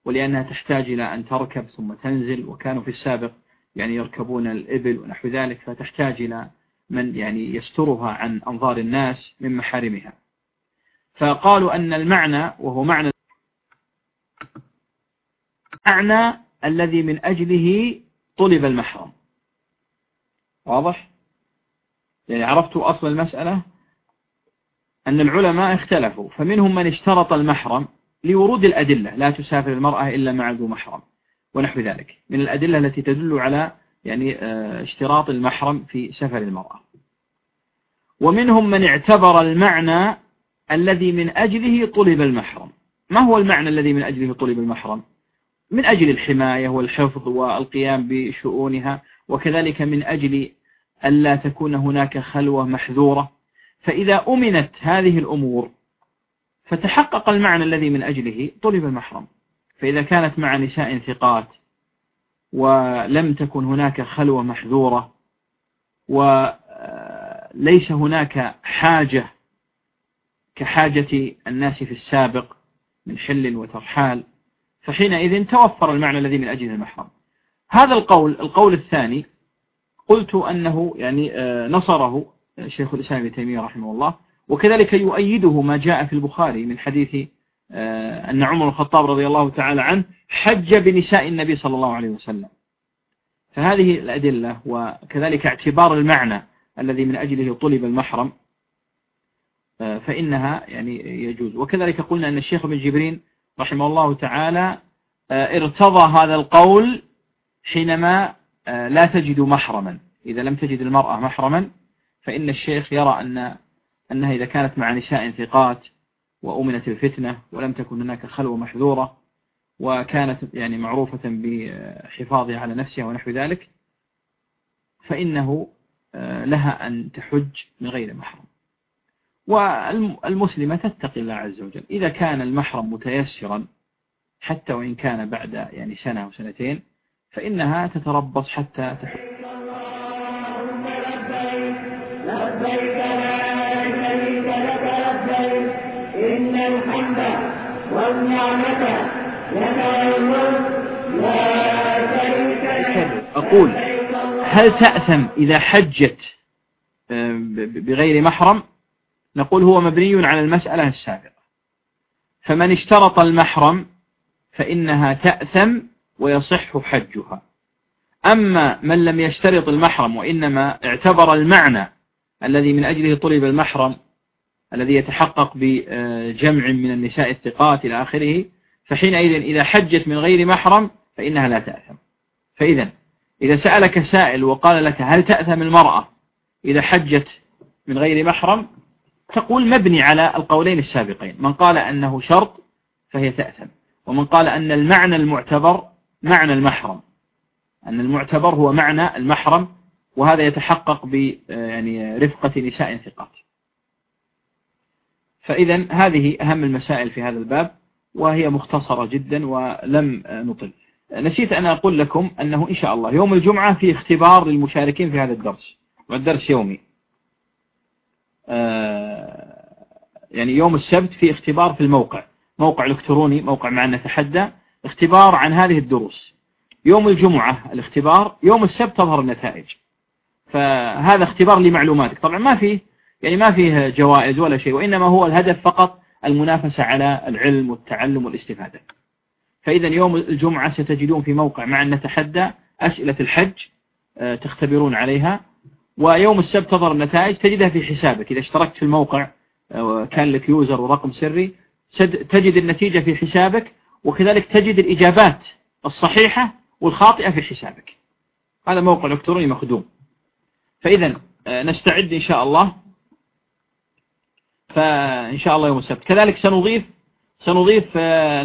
ولأنها تحتاج إلى أن تركب ثم تنزل وكانوا في السابق يعني يركبون الإبل ونحو ذلك فتحتاج إلى من يعني يسترها عن أنظار الناس من محارمها. فقالوا أن المعنى وهو معنى المعنى الذي من أجله طلب المحرم. واضح؟ يعني عرفت أصل المسألة؟ أن العلماء اختلفوا فمنهم من اشترط المحرم لورود الأدلة لا تسافر المرأة إلا مع ذو محرم ونحو ذلك. من الأدلة التي تدل على يعني آه، اشتراط المحرم في سفر المرأة. ومنهم من اعتبر المعنى الذي من أجله طلب المحرم. ما هو المعنى الذي من أجله طلب المحرم؟ من أجل الحماية والحفظ والقيام بشؤونها وكذلك من أجل ألا تكون هناك خلوة محذورة. فإذا أمنت هذه الأمور فتحقق المعنى الذي من أجله طلب المحرم. فإذا كانت مع نساء ثقات ولم تكن هناك خلوة محذورة وليس هناك حاجة كحاجة الناس في السابق من حل وترحال فحينئذ توفر المعنى الذي من أجل المحرم. هذا القول القول الثاني قلت أنه يعني آه، نصره شيخ الإسلام ابن تيمية رحمه الله وكذلك يؤيده ما جاء في البخاري من حديث آه، أن عمر الخطاب رضي الله تعالى عنه حج بنساء النبي صلى الله عليه وسلم. فهذه الأدلة وكذلك اعتبار المعنى الذي من أجله طلب المحرم آه، فإنها يعني يجوز. وكذلك قلنا أن الشيخ بن جبرين رحمه الله تعالى ارتضى هذا القول حينما آه، لا تجد محرما. إذا لم تجد المرأة محرما فإن الشيخ يرى أن أنها إذا كانت مع نساء ثقات وأمنت الفتنة ولم تكن هناك خلوة محذورة وكانت يعني معروفة بحفاظها على نفسها ونحو ذلك فإنه آه، لها أن تحج من غير محرم. والمسلمة تتقي الله عز وجل. إذا كان المحرم متيسرا حتى وإن كان بعد يعني سنة أو سنتين فإنها تتربص حتى تحج. أقول هل تأثم إذا حجت آه، بغير محرم؟ نقول هو مبني على المسألة السابقة. فمن اشترط المحرم فإنها تأثم ويصح حجها. أما من لم يشترط المحرم وإنما اعتبر المعنى الذي من أجله طلب المحرم الذي يتحقق بجمع من النساء الثقات إلى آخره فحينئذ إذا حجت من غير محرم فإنها لا تأثم. فإذا إذا سألك سائل وقال لك هل تأثم المرأة إذا حجت من غير محرم تقول مبني على القولين السابقين. من قال أنه شرط فهي تأثم ومن قال أن المعنى المعتبر معنى المحرم. أن المعتبر هو معنى المحرم وهذا يتحقق ب يعني نساء ثقات. فإذا هذه أهم المسائل في هذا الباب وهي مختصرة جدا ولم نطل. نسيت أن أقول لكم أنه إن شاء الله يوم الجمعة في اختبار للمشاركين في هذا الدرس والدرس يومي. آه، يعني يوم السبت في اختبار في الموقع موقع إلكتروني موقع معنا نتحدى اختبار عن هذه الدروس. يوم الجمعة الاختبار يوم السبت تظهر النتائج. فهذا اختبار لمعلوماتك. طبعا ما فيه يعني ما فيه جوائز ولا شيء وإنما هو الهدف فقط المنافسة على العلم والتعلم والاستفادة. فإذا يوم الجمعة ستجدون في موقع مع نتحدى أسئلة الحج آه، تختبرون عليها. ويوم السبت تظهر النتائج تجدها في حسابك. إذا اشتركت في الموقع آه، كان لك يوزر ورقم سري تجد النتيجة في حسابك وكذلك تجد الإجابات الصحيحة والخاطئة في حسابك. هذا موقع إلكتروني مخدوم. فإذا آه، نستعد إن شاء الله. فإن شاء الله يوم السبت. كذلك سنضيف سنضيف آه،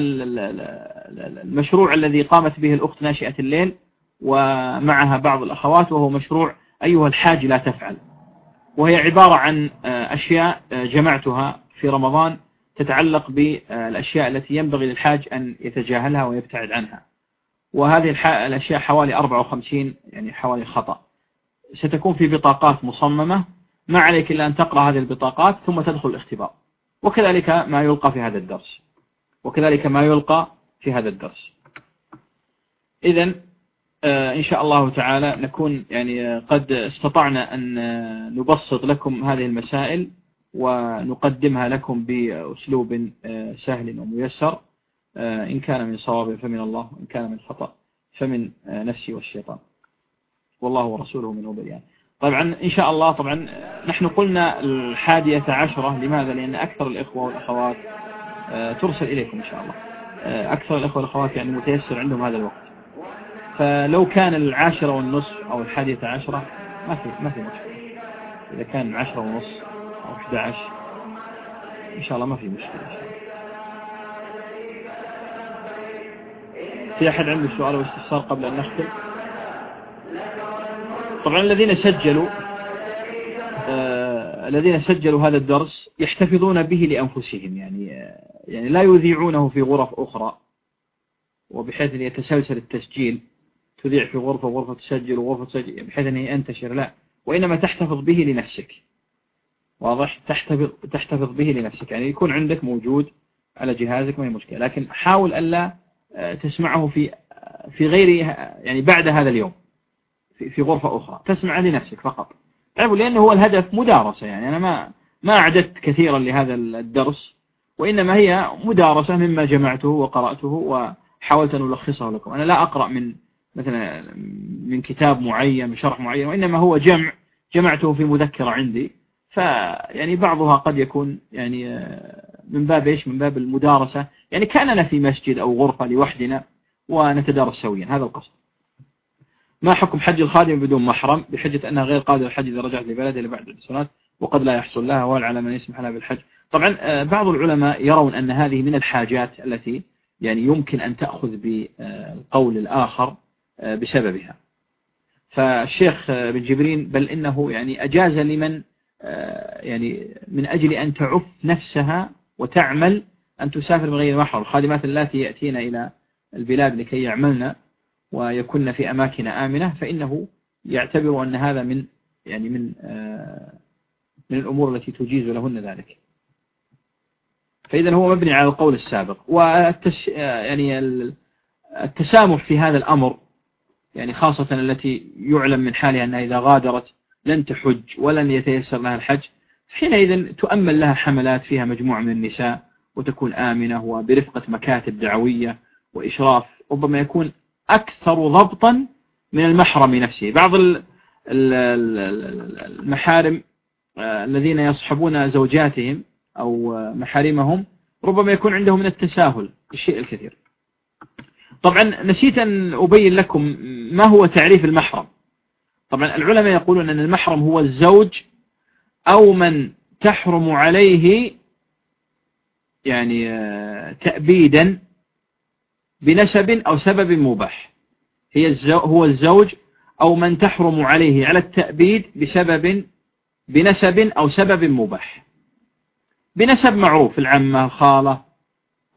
المشروع الذي قامت به الأخت ناشئة الليل ومعها بعض الأخوات وهو مشروع أيها الحاج لا تفعل. وهي عبارة عن آه، أشياء جمعتها في رمضان تتعلق بالأشياء التي ينبغي للحاج أن يتجاهلها ويبتعد عنها. وهذه الأشياء حوالي 54 يعني حوالي خطأ. ستكون في بطاقات مصممة ما عليك إلا أن تقرأ هذه البطاقات ثم تدخل الاختبار. وكذلك ما يلقى في هذا الدرس. وكذلك ما يلقى في هذا الدرس. إذا آه، إن شاء الله تعالى نكون يعني قد استطعنا أن نبسط لكم هذه المسائل ونقدمها لكم بأسلوب آه، سهل وميسر. آه، إن كان من صواب فمن الله إن كان من خطأ فمن نفسي والشيطان. والله ورسوله منه بريان طبعا إن شاء الله طبعا نحن قلنا الحادية عشرة لماذا؟ لأن أكثر الإخوة والأخوات آه، ترسل إليكم إن شاء الله. آه، أكثر الإخوة والأخوات يعني متيسر عندهم هذا الوقت. فلو كان العاشرة والنصف أو الحادية عشرة ما في ما في مشكلة. إذا كان عشرة ونصف أو 11 إن شاء الله ما في مشكلة. إن شاء الله في أحد عنده سؤال أو استفسار قبل أن نختم؟ طبعا الذين سجلوا آه الذين سجلوا هذا الدرس يحتفظون به لأنفسهم يعني آه يعني لا يذيعونه في غرف أخرى وبحيث أن يتسلسل التسجيل تذيع في غرفة وغرفة تسجل وغرفة تسجل بحيث أن ينتشر لا وإنما تحتفظ به لنفسك. واضح؟ تحتفظ, تحتفظ به لنفسك يعني يكون عندك موجود على جهازك ما هي مشكلة لكن حاول ألا آه، تسمعه في في غير يعني بعد هذا اليوم. في غرفة أخرى. تسمع لنفسك فقط. تعرفوا لأنه هو الهدف مدارسة يعني. أنا ما ما أعددت كثيرا لهذا الدرس وإنما هي مدارسة مما جمعته وقرأته وحاولت أن ألخصه لكم. أنا لا أقرأ من مثلا من كتاب معين من شرح معين وإنما هو جمع جمعته في مذكرة عندي. فيعني بعضها قد يكون يعني آه، من باب إيش؟ من باب المدارسة. يعني كأننا في مسجد أو غرفة لوحدنا ونتدارس سويا. هذا القصد. ما حكم حج الخادم بدون محرم بحجة أنها غير قادرة الحج إذا رجعت لبلدها لبعد السنوات وقد لا يحصل لها وهل على من يسمح لها بالحج. طبعا آه، بعض العلماء يرون أن هذه من الحاجات التي يعني يمكن أن تأخذ بالقول الآخر آه، بسببها. فالشيخ بن جبرين بل إنه يعني أجاز لمن آه، يعني من أجل أن تعف نفسها وتعمل أن تسافر من غير محرم. الخادمات اللاتي يأتين إلى البلاد لكي يعملن ويكن في أماكن آمنة فإنه يعتبر أن هذا من يعني من آه، من الأمور التي تجيز لهن ذلك. فإذا هو مبني على القول السابق. والتش يعني التسامح في هذا الأمر يعني خاصة التي يعلم من حالها أنها إذا غادرت لن تحج ولن يتيسر لها الحج حينئذ تؤمل لها حملات فيها مجموعة من النساء وتكون آمنة وبرفقة مكاتب دعوية وإشراف ربما يكون أكثر ضبطا من المحرم نفسه. بعض المحارم آه، الذين يصحبون زوجاتهم أو محارمهم ربما يكون عندهم من التساهل الشيء الكثير. طبعا نسيت أن أبين لكم ما هو تعريف المحرم. طبعا العلماء يقولون أن المحرم هو الزوج أو من تحرم عليه يعني آه، تأبيدا بنسب أو سبب مباح. هي هو الزوج أو من تحرم عليه على التأبيد بسبب بنسب أو سبب مباح. بنسب معروف العمة الخالة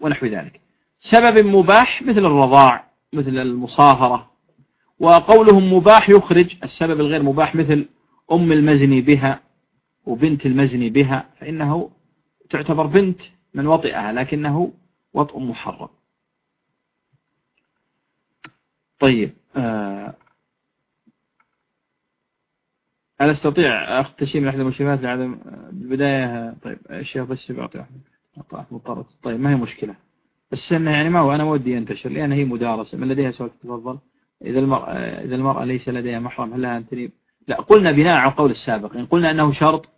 ونحو ذلك. سبب مباح مثل الرضاع مثل المصاهرة. وقولهم مباح يخرج السبب الغير مباح مثل أم المزني بها وبنت المزني بها فإنه تعتبر بنت من وطئها لكنه وطء محرم. طيب آه هل أستطيع أخذ تشيء من أحد المشرفات لعدم بالبداية طيب الشيخ بس بعطي واحد طيب ما هي مشكلة؟ بس انه يعني ما هو أنا ودي أنتشر لأن هي مدارسة من لديها سؤال تفضل. إذا المرأة إذا المرأة ليس لديها محرم هل لها أن تنيب؟ لا قلنا بناء على القول السابق إن قلنا أنه شرط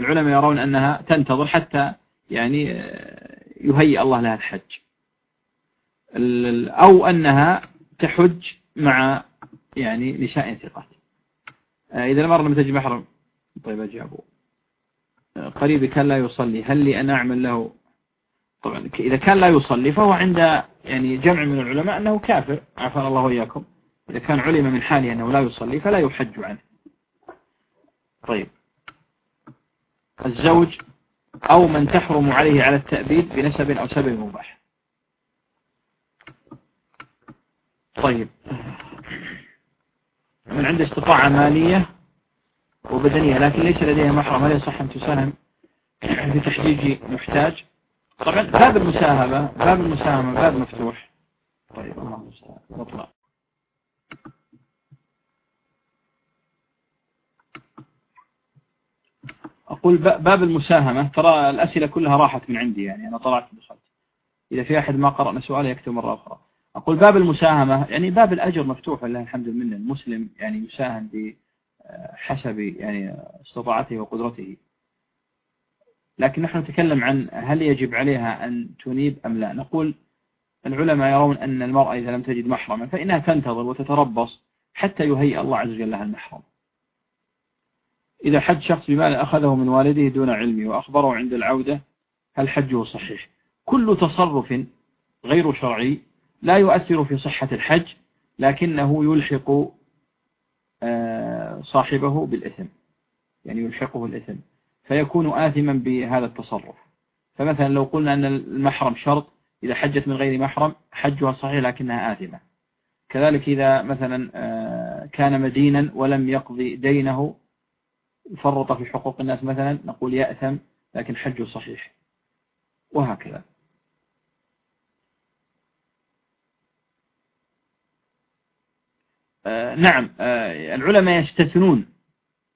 العلماء يرون أنها تنتظر حتى يعني آه، يهيئ الله لها الحج. أو أنها تحج مع يعني نساء ثقات. آه، إذا المرأة لم تجد محرم. طيب أجابه آه، قريبي كان لا يصلي. هل لي أن أعمل له؟ طبعا إذا كان لا يصلي فهو عند يعني جمع من العلماء أنه كافر. عافانا الله وإياكم. إذا كان علم من حاله أنه لا يصلي فلا يحج عنه. طيب. الزوج أو من تحرم عليه على التأبيد بنسب أو سبب مباح. طيب. من عنده استطاعة مالية وبدنية لكن ليس لديها محرم هل يصح أن تساهم في تحجيج محتاج. طبعا باب المساهمة باب المساهمة باب مفتوح. طيب الله المستعان. نطلع أقول باب المساهمة. ترى الأسئلة كلها راحت من عندي يعني أنا طلعت دخلت إذا في أحد ما قرأنا سؤاله يكتب مرة أخرى. أقول باب المساهمة يعني باب الأجر مفتوح لله الحمد لله المسلم يعني يساهم بحسب يعني استطاعته وقدرته. لكن نحن نتكلم عن هل يجب عليها أن تنيب أم لا. نقول العلماء يرون أن المرأة إذا لم تجد محرما فإنها تنتظر وتتربص حتى يهيئ الله عز وجل لها المحرم. إذا حج شخص بمال أخذه من والده دون علمه وأخبره عند العودة هل حجه صحيح. كل تصرف غير شرعي لا يؤثر في صحة الحج لكنه يلحق آه، صاحبه بالإثم يعني يلحقه الإثم فيكون آثما بهذا التصرف. فمثلا لو قلنا أن المحرم شرط إذا حجت من غير محرم حجها صحيح لكنها آثمة. كذلك إذا مثلا آه، كان مدينا ولم يقضي دينه فرط في حقوق الناس مثلا نقول يأثم لكن حجه صحيح وهكذا. نعم آه، العلماء يستثنون.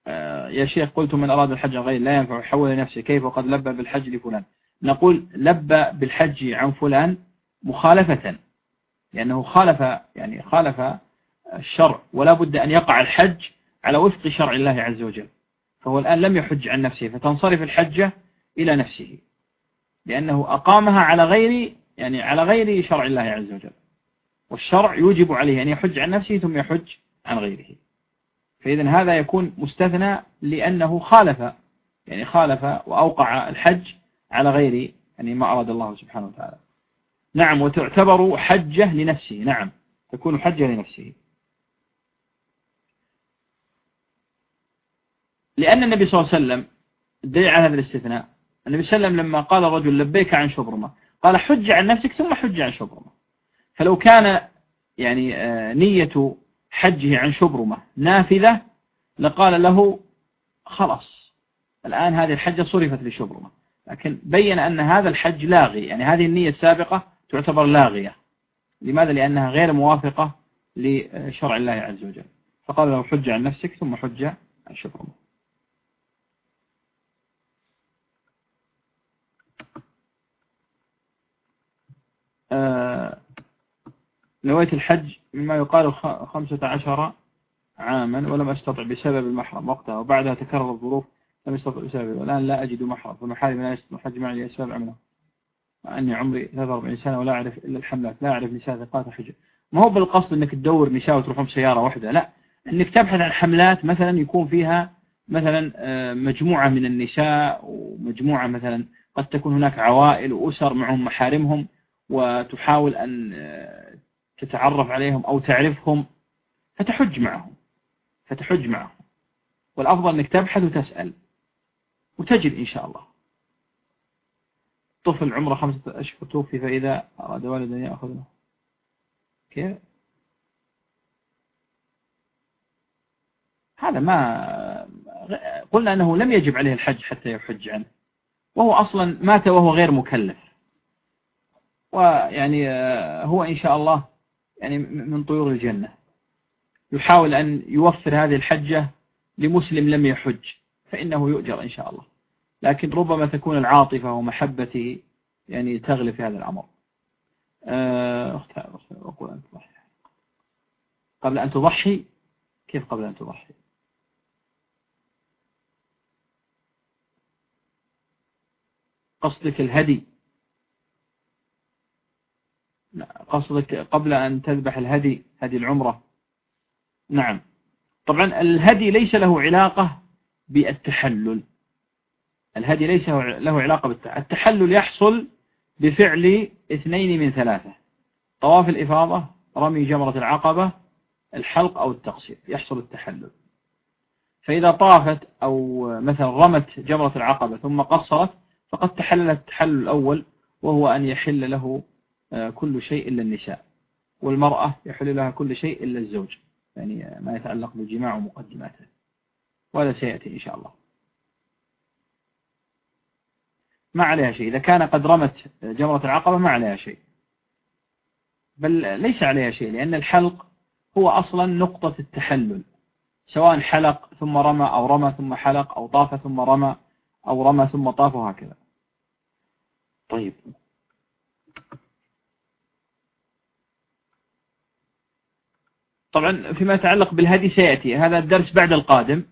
آه، يا شيخ قلت من أراد الحج غير لا ينفع يحول لنفسه كيف وقد لبى بالحج لفلان؟ نقول لبى بالحج عن فلان مخالفة لأنه خالف يعني خالف الشرع ولا بد أن يقع الحج على وفق شرع الله عز وجل. فهو الآن لم يحج عن نفسه فتنصرف الحجة إلى نفسه لأنه أقامها على غير يعني على غير شرع الله عز وجل. والشرع يوجب عليه أن يحج عن نفسه ثم يحج عن غيره. فإذا هذا يكون مستثنى لأنه خالف يعني خالف وأوقع الحج على غير يعني ما أراد الله سبحانه وتعالى. نعم وتعتبر حجة لنفسه. نعم تكون حجة لنفسه. لأن النبي صلى الله عليه وسلم الدليل على هذا الاستثناء النبي صلى الله عليه وسلم لما قال الرجل لبيك عن شبرمة قال حج عن نفسك ثم حج عن شبرمة. فلو كان يعني آه، نية حجه عن شبرمة نافذة لقال له خلاص الآن هذه الحجة صرفت لشبرمة. لكن بين أن هذا الحج لاغي يعني هذه النية السابقة تعتبر لاغية. لماذا؟ لأنها غير موافقة لشرع الله عز وجل. فقال له حج عن نفسك ثم حج عن شبرمة. آه، نويت الحج مما يقال خمسة عشر عاما ولم أستطع بسبب المحرم وقتها وبعدها تكرر الظروف لم أستطع بسبب والآن لا أجد محرم فمحارم لا يستطيع الحج معي لأسباب عمله مع أني عمري 43 سنة ولا أعرف إلا الحملات لا أعرف نساء ثقات حج ما هو بالقصد أنك تدور نساء وتروحهم سيارة واحدة؟ لا. أنك تبحث عن حملات مثلا يكون فيها مثلا آه، مجموعة من النساء ومجموعة مثلا قد تكون هناك عوائل وأسر معهم محارمهم وتحاول أن آه، تتعرف عليهم أو تعرفهم فتحج معهم فتحج معهم. والأفضل أنك تبحث وتسأل وتجد إن شاء الله. طفل عمره خمسة أشهر توفي فإذا أراد والد أن يأخذه كيف؟ هذا ما قلنا أنه لم يجب عليه الحج حتى يحج عنه. وهو أصلا مات وهو غير مكلف. ويعني آه، هو إن شاء الله يعني من طيور الجنة. يحاول أن يوفر هذه الحجة لمسلم لم يحج فإنه يؤجر إن شاء الله. لكن ربما تكون العاطفة ومحبته يعني تغلب في هذا الأمر. آه، أقول أن تضحي. قبل أن تضحي؟ كيف قبل أن تضحي؟ قصدك الهدي. قصدك قبل أن تذبح الهدي هدي العمرة. نعم. طبعا الهدي ليس له علاقة بالتحلل. الهدي ليس له علاقة بالتحلل. التحلل يحصل بفعل اثنين من ثلاثة. طواف الإفاضة رمي جمرة العقبة الحلق أو التقصير. يحصل التحلل. فإذا طافت أو مثلا رمت جمرة العقبة ثم قصرت فقد تحلل التحلل الأول وهو أن يحل له كل شيء إلا النساء. والمرأة يحل لها كل شيء إلا الزوج. يعني ما يتعلق بالجماع ومقدماته. وهذا سيأتي إن شاء الله. ما عليها شيء. إذا كان قد رمت جمرة العقبة ما عليها شيء. بل ليس عليها شيء لأن الحلق هو أصلا نقطة التحلل. سواء حلق ثم رمى أو رمى ثم حلق أو طاف ثم رمى أو رمى ثم طاف وهكذا. طيب. طبعا فيما يتعلق بالهدي سيأتي. هذا الدرس بعد القادم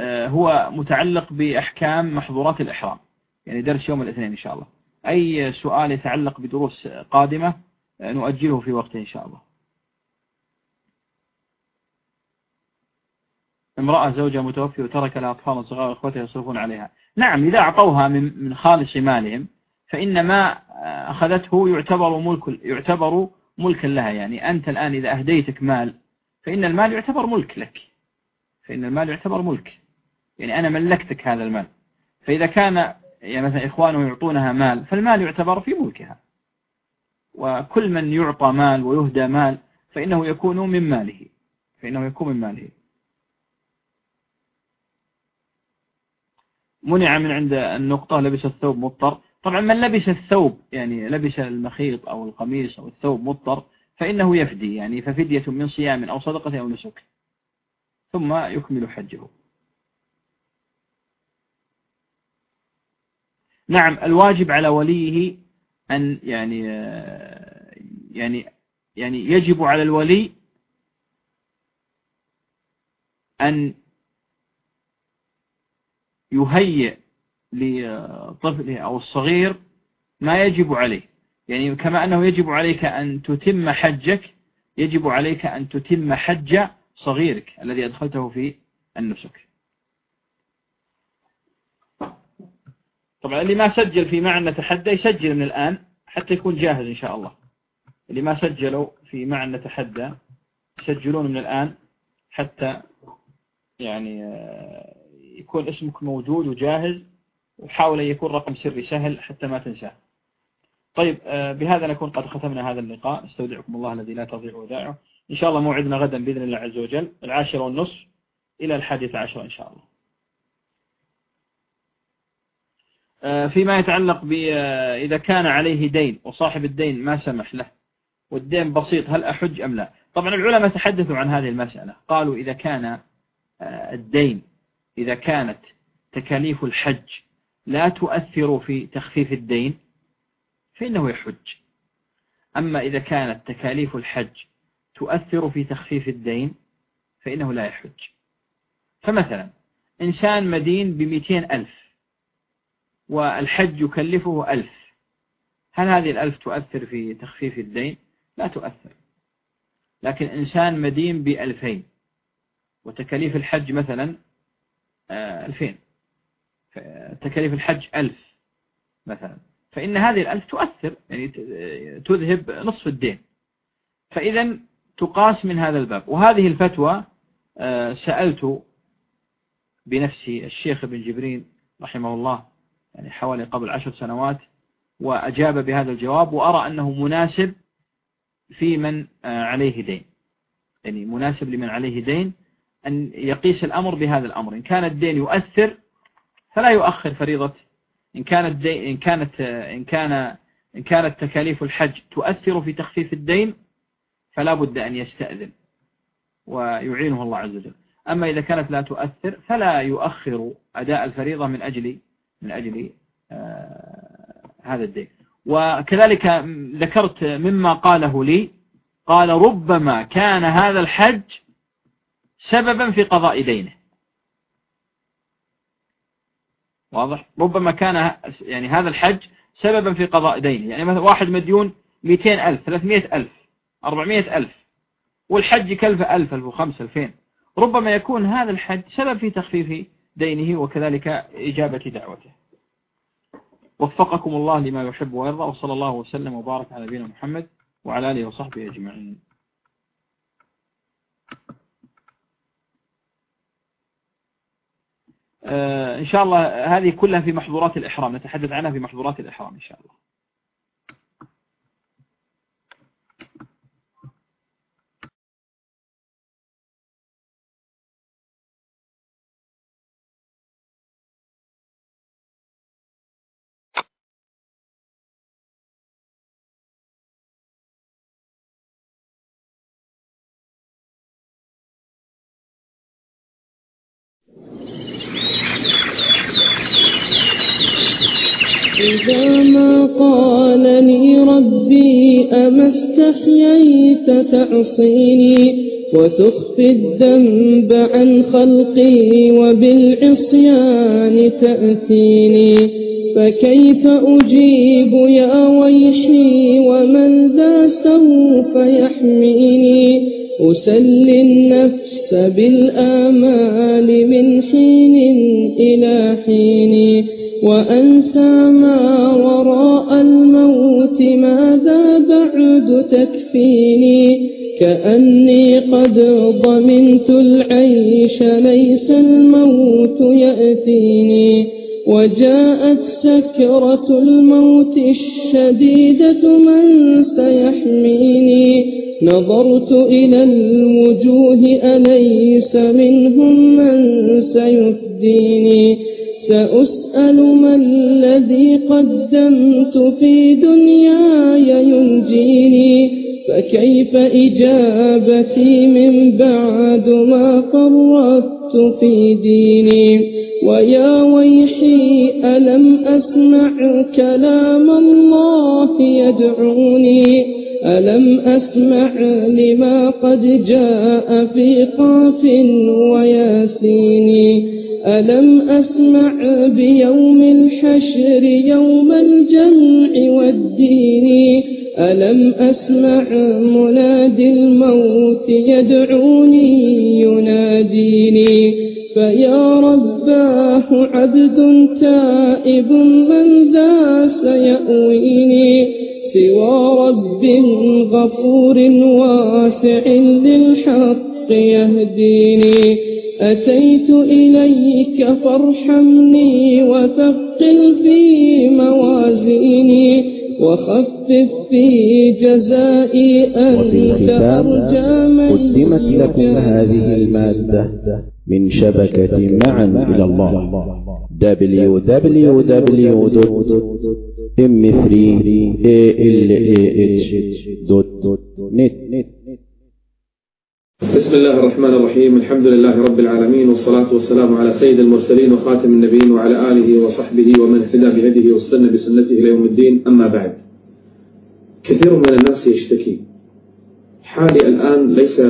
آه، هو متعلق بأحكام محظورات الإحرام. يعني درس يوم الاثنين إن شاء الله. أي سؤال يتعلق بدروس قادمة آه، نؤجله في وقته إن شاء الله. امرأة زوجها متوفي وترك لها أطفال صغار وإخوتها يصرفون عليها. نعم إذا أعطوها من من خالص مالهم فإن ما آه، أخذته يعتبر ملك يعتبر ملكا لها. يعني أنت الآن إذا أهديتك مال فإن المال يعتبر ملك لك. فإن المال يعتبر ملك. يعني أنا ملكتك هذا المال. فإذا كان يعني مثلا إخوانه يعطونها مال فالمال يعتبر في ملكها. وكل من يعطى مال ويهدى مال فإنه يكون من ماله. فإنه يكون من ماله. منع من عند النقطة لبس الثوب مضطر. طبعا من لبس الثوب؟ يعني لبس المخيط أو القميص أو الثوب مضطر. فإنه يفدي يعني ففدية من صيام أو صدقة أو نسك ثم يكمل حجه. نعم الواجب على وليه أن يعني يعني يعني يجب على الولي أن يهيئ لطفله أو الصغير ما يجب عليه. يعني كما أنه يجب عليك أن تتم حجك يجب عليك أن تتم حج صغيرك الذي أدخلته في النسك. طبعا اللي ما سجل في معنا نتحدى يسجل من الآن حتى يكون جاهز إن شاء الله. اللي ما سجلوا في معنا نتحدى يسجلون من الآن حتى يعني آه، يكون اسمك موجود وجاهز وحاول أن يكون رقم سري سهل حتى ما تنساه. طيب آه، بهذا نكون قد ختمنا هذا اللقاء. أستودعكم الله الذي لا تضيع ودائعه. إن شاء الله موعدنا غدا بإذن الله عز وجل العاشرة والنصف إلى الحادثة عشر إن شاء الله. آه، فيما يتعلق ب إذا كان عليه دين وصاحب الدين ما سمح له والدين بسيط هل أحج أم لا؟ طبعا العلماء تحدثوا عن هذه المسألة. قالوا إذا كان آه، الدين إذا كانت تكاليف الحج لا تؤثر في تخفيف الدين فإنه يحج. أما إذا كانت تكاليف الحج تؤثر في تخفيف الدين فإنه لا يحج. فمثلا إنسان مدين بمئتين ألف والحج يكلفه ألف هل هذه الألف تؤثر في تخفيف الدين؟ لا تؤثر. لكن إنسان مدين بألفين وتكاليف الحج مثلا آه، ألفين تكاليف الحج ألف مثلا. فإن هذه الألف تؤثر يعني تذهب نصف الدين. فإذا تقاس من هذا الباب. وهذه الفتوى آه، سألت بنفسي الشيخ ابن جبرين رحمه الله يعني حوالي قبل عشر سنوات وأجاب بهذا الجواب وأرى أنه مناسب في من آه، عليه دين. يعني مناسب لمن عليه دين أن يقيس الأمر بهذا الأمر. إن كان الدين يؤثر فلا يؤخر فريضة إن كانت إن كانت إن كان إن كانت تكاليف الحج تؤثر في تخفيف الدين فلا بد أن يستأذن ويعينه الله عز وجل. أما إذا كانت لا تؤثر فلا يؤخر أداء الفريضة من أجل من أجل آه هذا الدين. وكذلك ذكرت مما قاله لي قال ربما كان هذا الحج سببا في قضاء دينه. واضح؟ ربما كان يعني هذا الحج سببا في قضاء دينه. يعني مثلا واحد مديون 200 ألف 300 ألف 400 ألف والحج كلفه 1000 1005 2000 ربما يكون هذا الحج سبب في تخفيف دينه وكذلك إجابة دعوته. وفقكم الله لما يحب ويرضى وصلى الله وسلم وبارك على نبينا محمد وعلى آله وصحبه أجمعين آه، إن شاء الله هذه كلها في محظورات الإحرام نتحدث عنها في محظورات الإحرام إن شاء الله. ربي أما استحييت تعصيني وتخفي الذنب عن خلقي وبالعصيان تأتيني فكيف أجيب يا ويحي ومن ذا سوف يحميني؟ أسلي النفس بالآمال من حين إلى حين وأنسى ما وراء الموت ماذا بعد تكفيني؟ كأني قد ضمنت العيش ليس الموت يأتيني. وجاءت سكرة الموت الشديدة من سيحميني؟ نظرت إلى الوجوه أليس منهم من سيفديني؟ سأسأل ما الذي قدمت في دنياي ينجيني فكيف إجابتي من بعد ما فرطت في ديني؟ ويا ويحي ألم أسمع كلام الله يدعوني؟ ألم أسمع لما قد جاء في قاف وياسيني؟ ألم أسمع بيوم الحشر يوم الجمع والدين؟ ألم أسمع منادي الموت يدعوني يناديني؟ فيا رباه عبد تائب من ذا سيأويني؟ سوى رب غفور واسع للحق يهديني. أتيت إليك فارحمني وثقل في موازيني وخفف في جزائي أنت أرجى من قدمت لكم هذه المادة من شبكة معا إلى الله. www.m3alh.net بسم الله الرحمن الرحيم. الحمد لله رب العالمين والصلاة والسلام على سيد المرسلين وخاتم النبيين وعلى آله وصحبه ومن اهتدى بهديه واستنى بسنته إلى يوم الدين. أما بعد كثير من الناس يشتكي. حالي الآن ليس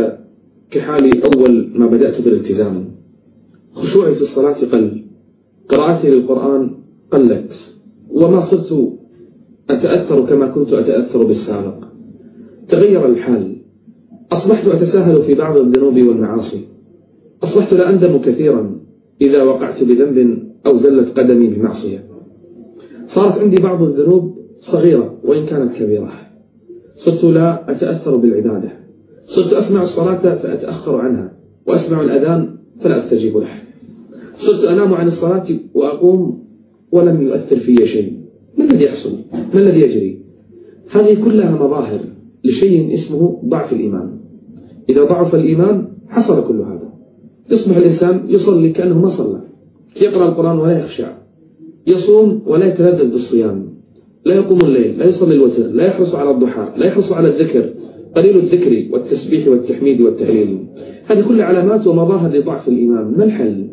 كحالي أول ما بدأت بالالتزام. خشوعي في الصلاة قل قراءتي للقرآن قلت وما صرت أتأثر كما كنت أتأثر بالسابق. تغير الحال. أصبحت أتساهل في بعض الذنوب والمعاصي. أصبحت لا أندم كثيرا إذا وقعت بذنب أو زلت قدمي بمعصية. صارت عندي بعض الذنوب صغيرة وإن كانت كبيرة. صرت لا أتأثر بالعبادة. صرت أسمع الصلاة فأتأخر عنها وأسمع الأذان فلا أستجيب له. صرت أنام عن الصلاة وأقوم ولم يؤثر في شيء. ما الذي يحصل؟ ما الذي يجري؟ هذه كلها مظاهر لشيء اسمه ضعف الإيمان. إذا ضعف الإيمان حصل كل هذا. يصبح الإنسان يصلي كأنه ما صلى. يقرأ القرآن ولا يخشع يصوم ولا يتلذذ بالصيام. لا يقوم الليل لا يصلي الوتر لا يحرص على الضحى لا يحرص على الذكر. قليل الذكر والتسبيح والتحميد والتهليل. هذه كل علامات ومظاهر لضعف الإيمان. ما الحل؟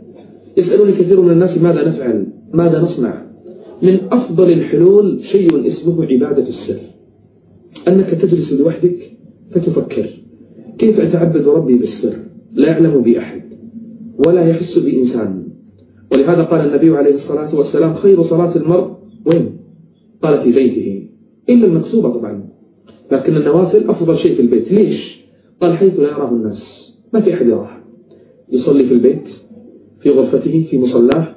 يسألوني كثير من الناس ماذا نفعل؟ ماذا نصنع؟ من أفضل الحلول شيء اسمه عبادة السر. أنك تجلس لوحدك فتفكر كيف أتعبد ربي بالسر؟ لا يعلم بي أحد ولا يحس بإنسان. ولهذا قال النبي عليه الصلاة والسلام خير صلاة المرء وين؟ قال في بيته. إلا المكتوبة طبعا. لكن النوافل أفضل شيء في البيت. ليش؟ قال حيث لا يراه الناس. ما في أحد يراه يصلي في البيت في غرفته في مصلاه.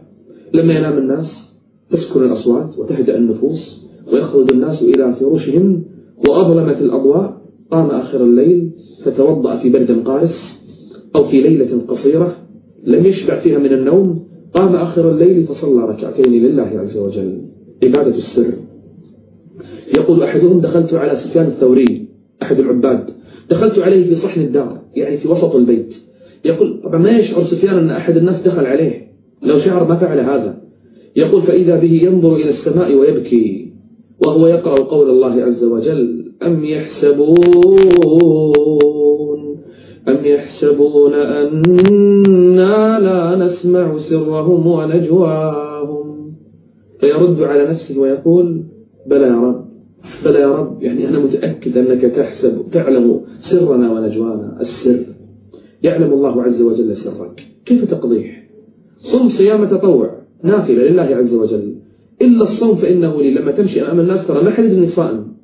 لما ينام الناس تسكن الأصوات وتهدأ النفوس ويخرج الناس إلى فراشهم وأظلمت الأضواء. قام آخر الليل فتوضأ في برد قارس أو في ليلة قصيرة لم يشبع فيها من النوم قام آخر الليل فصلى ركعتين لله عز وجل. عبادة السر. يقول أحدهم دخلت على سفيان الثوري. أحد العباد دخلت عليه في صحن الدار يعني في وسط البيت. يقول طبعا ما يشعر سفيان أن أحد الناس دخل عليه لو شعر ما فعل هذا. يقول فإذا به ينظر إلى السماء ويبكي وهو يقرأ قول الله عز وجل أم يحسبون؟ أم يحسبون أنا لا نسمع سرهم ونجواهم؟ فيرد على نفسه ويقول بلى يا رب بلى يا رب يعني أنا متأكد أنك تحسب تعلم سرنا ونجوانا السر. يعلم الله عز وجل سرك. كيف تقضيه؟ صم صيام تطوع نافلة لله عز وجل. إلا الصوم فإنه لي لما تمشي أمام الناس ترى ما حد أنك صائم.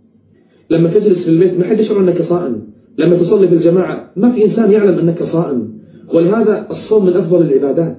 لما تجلس في البيت ما حد يشعر أنك صائم. لما تصلي في الجماعة ما في إنسان يعلم أنك صائم. ولهذا الصوم من أفضل العبادات.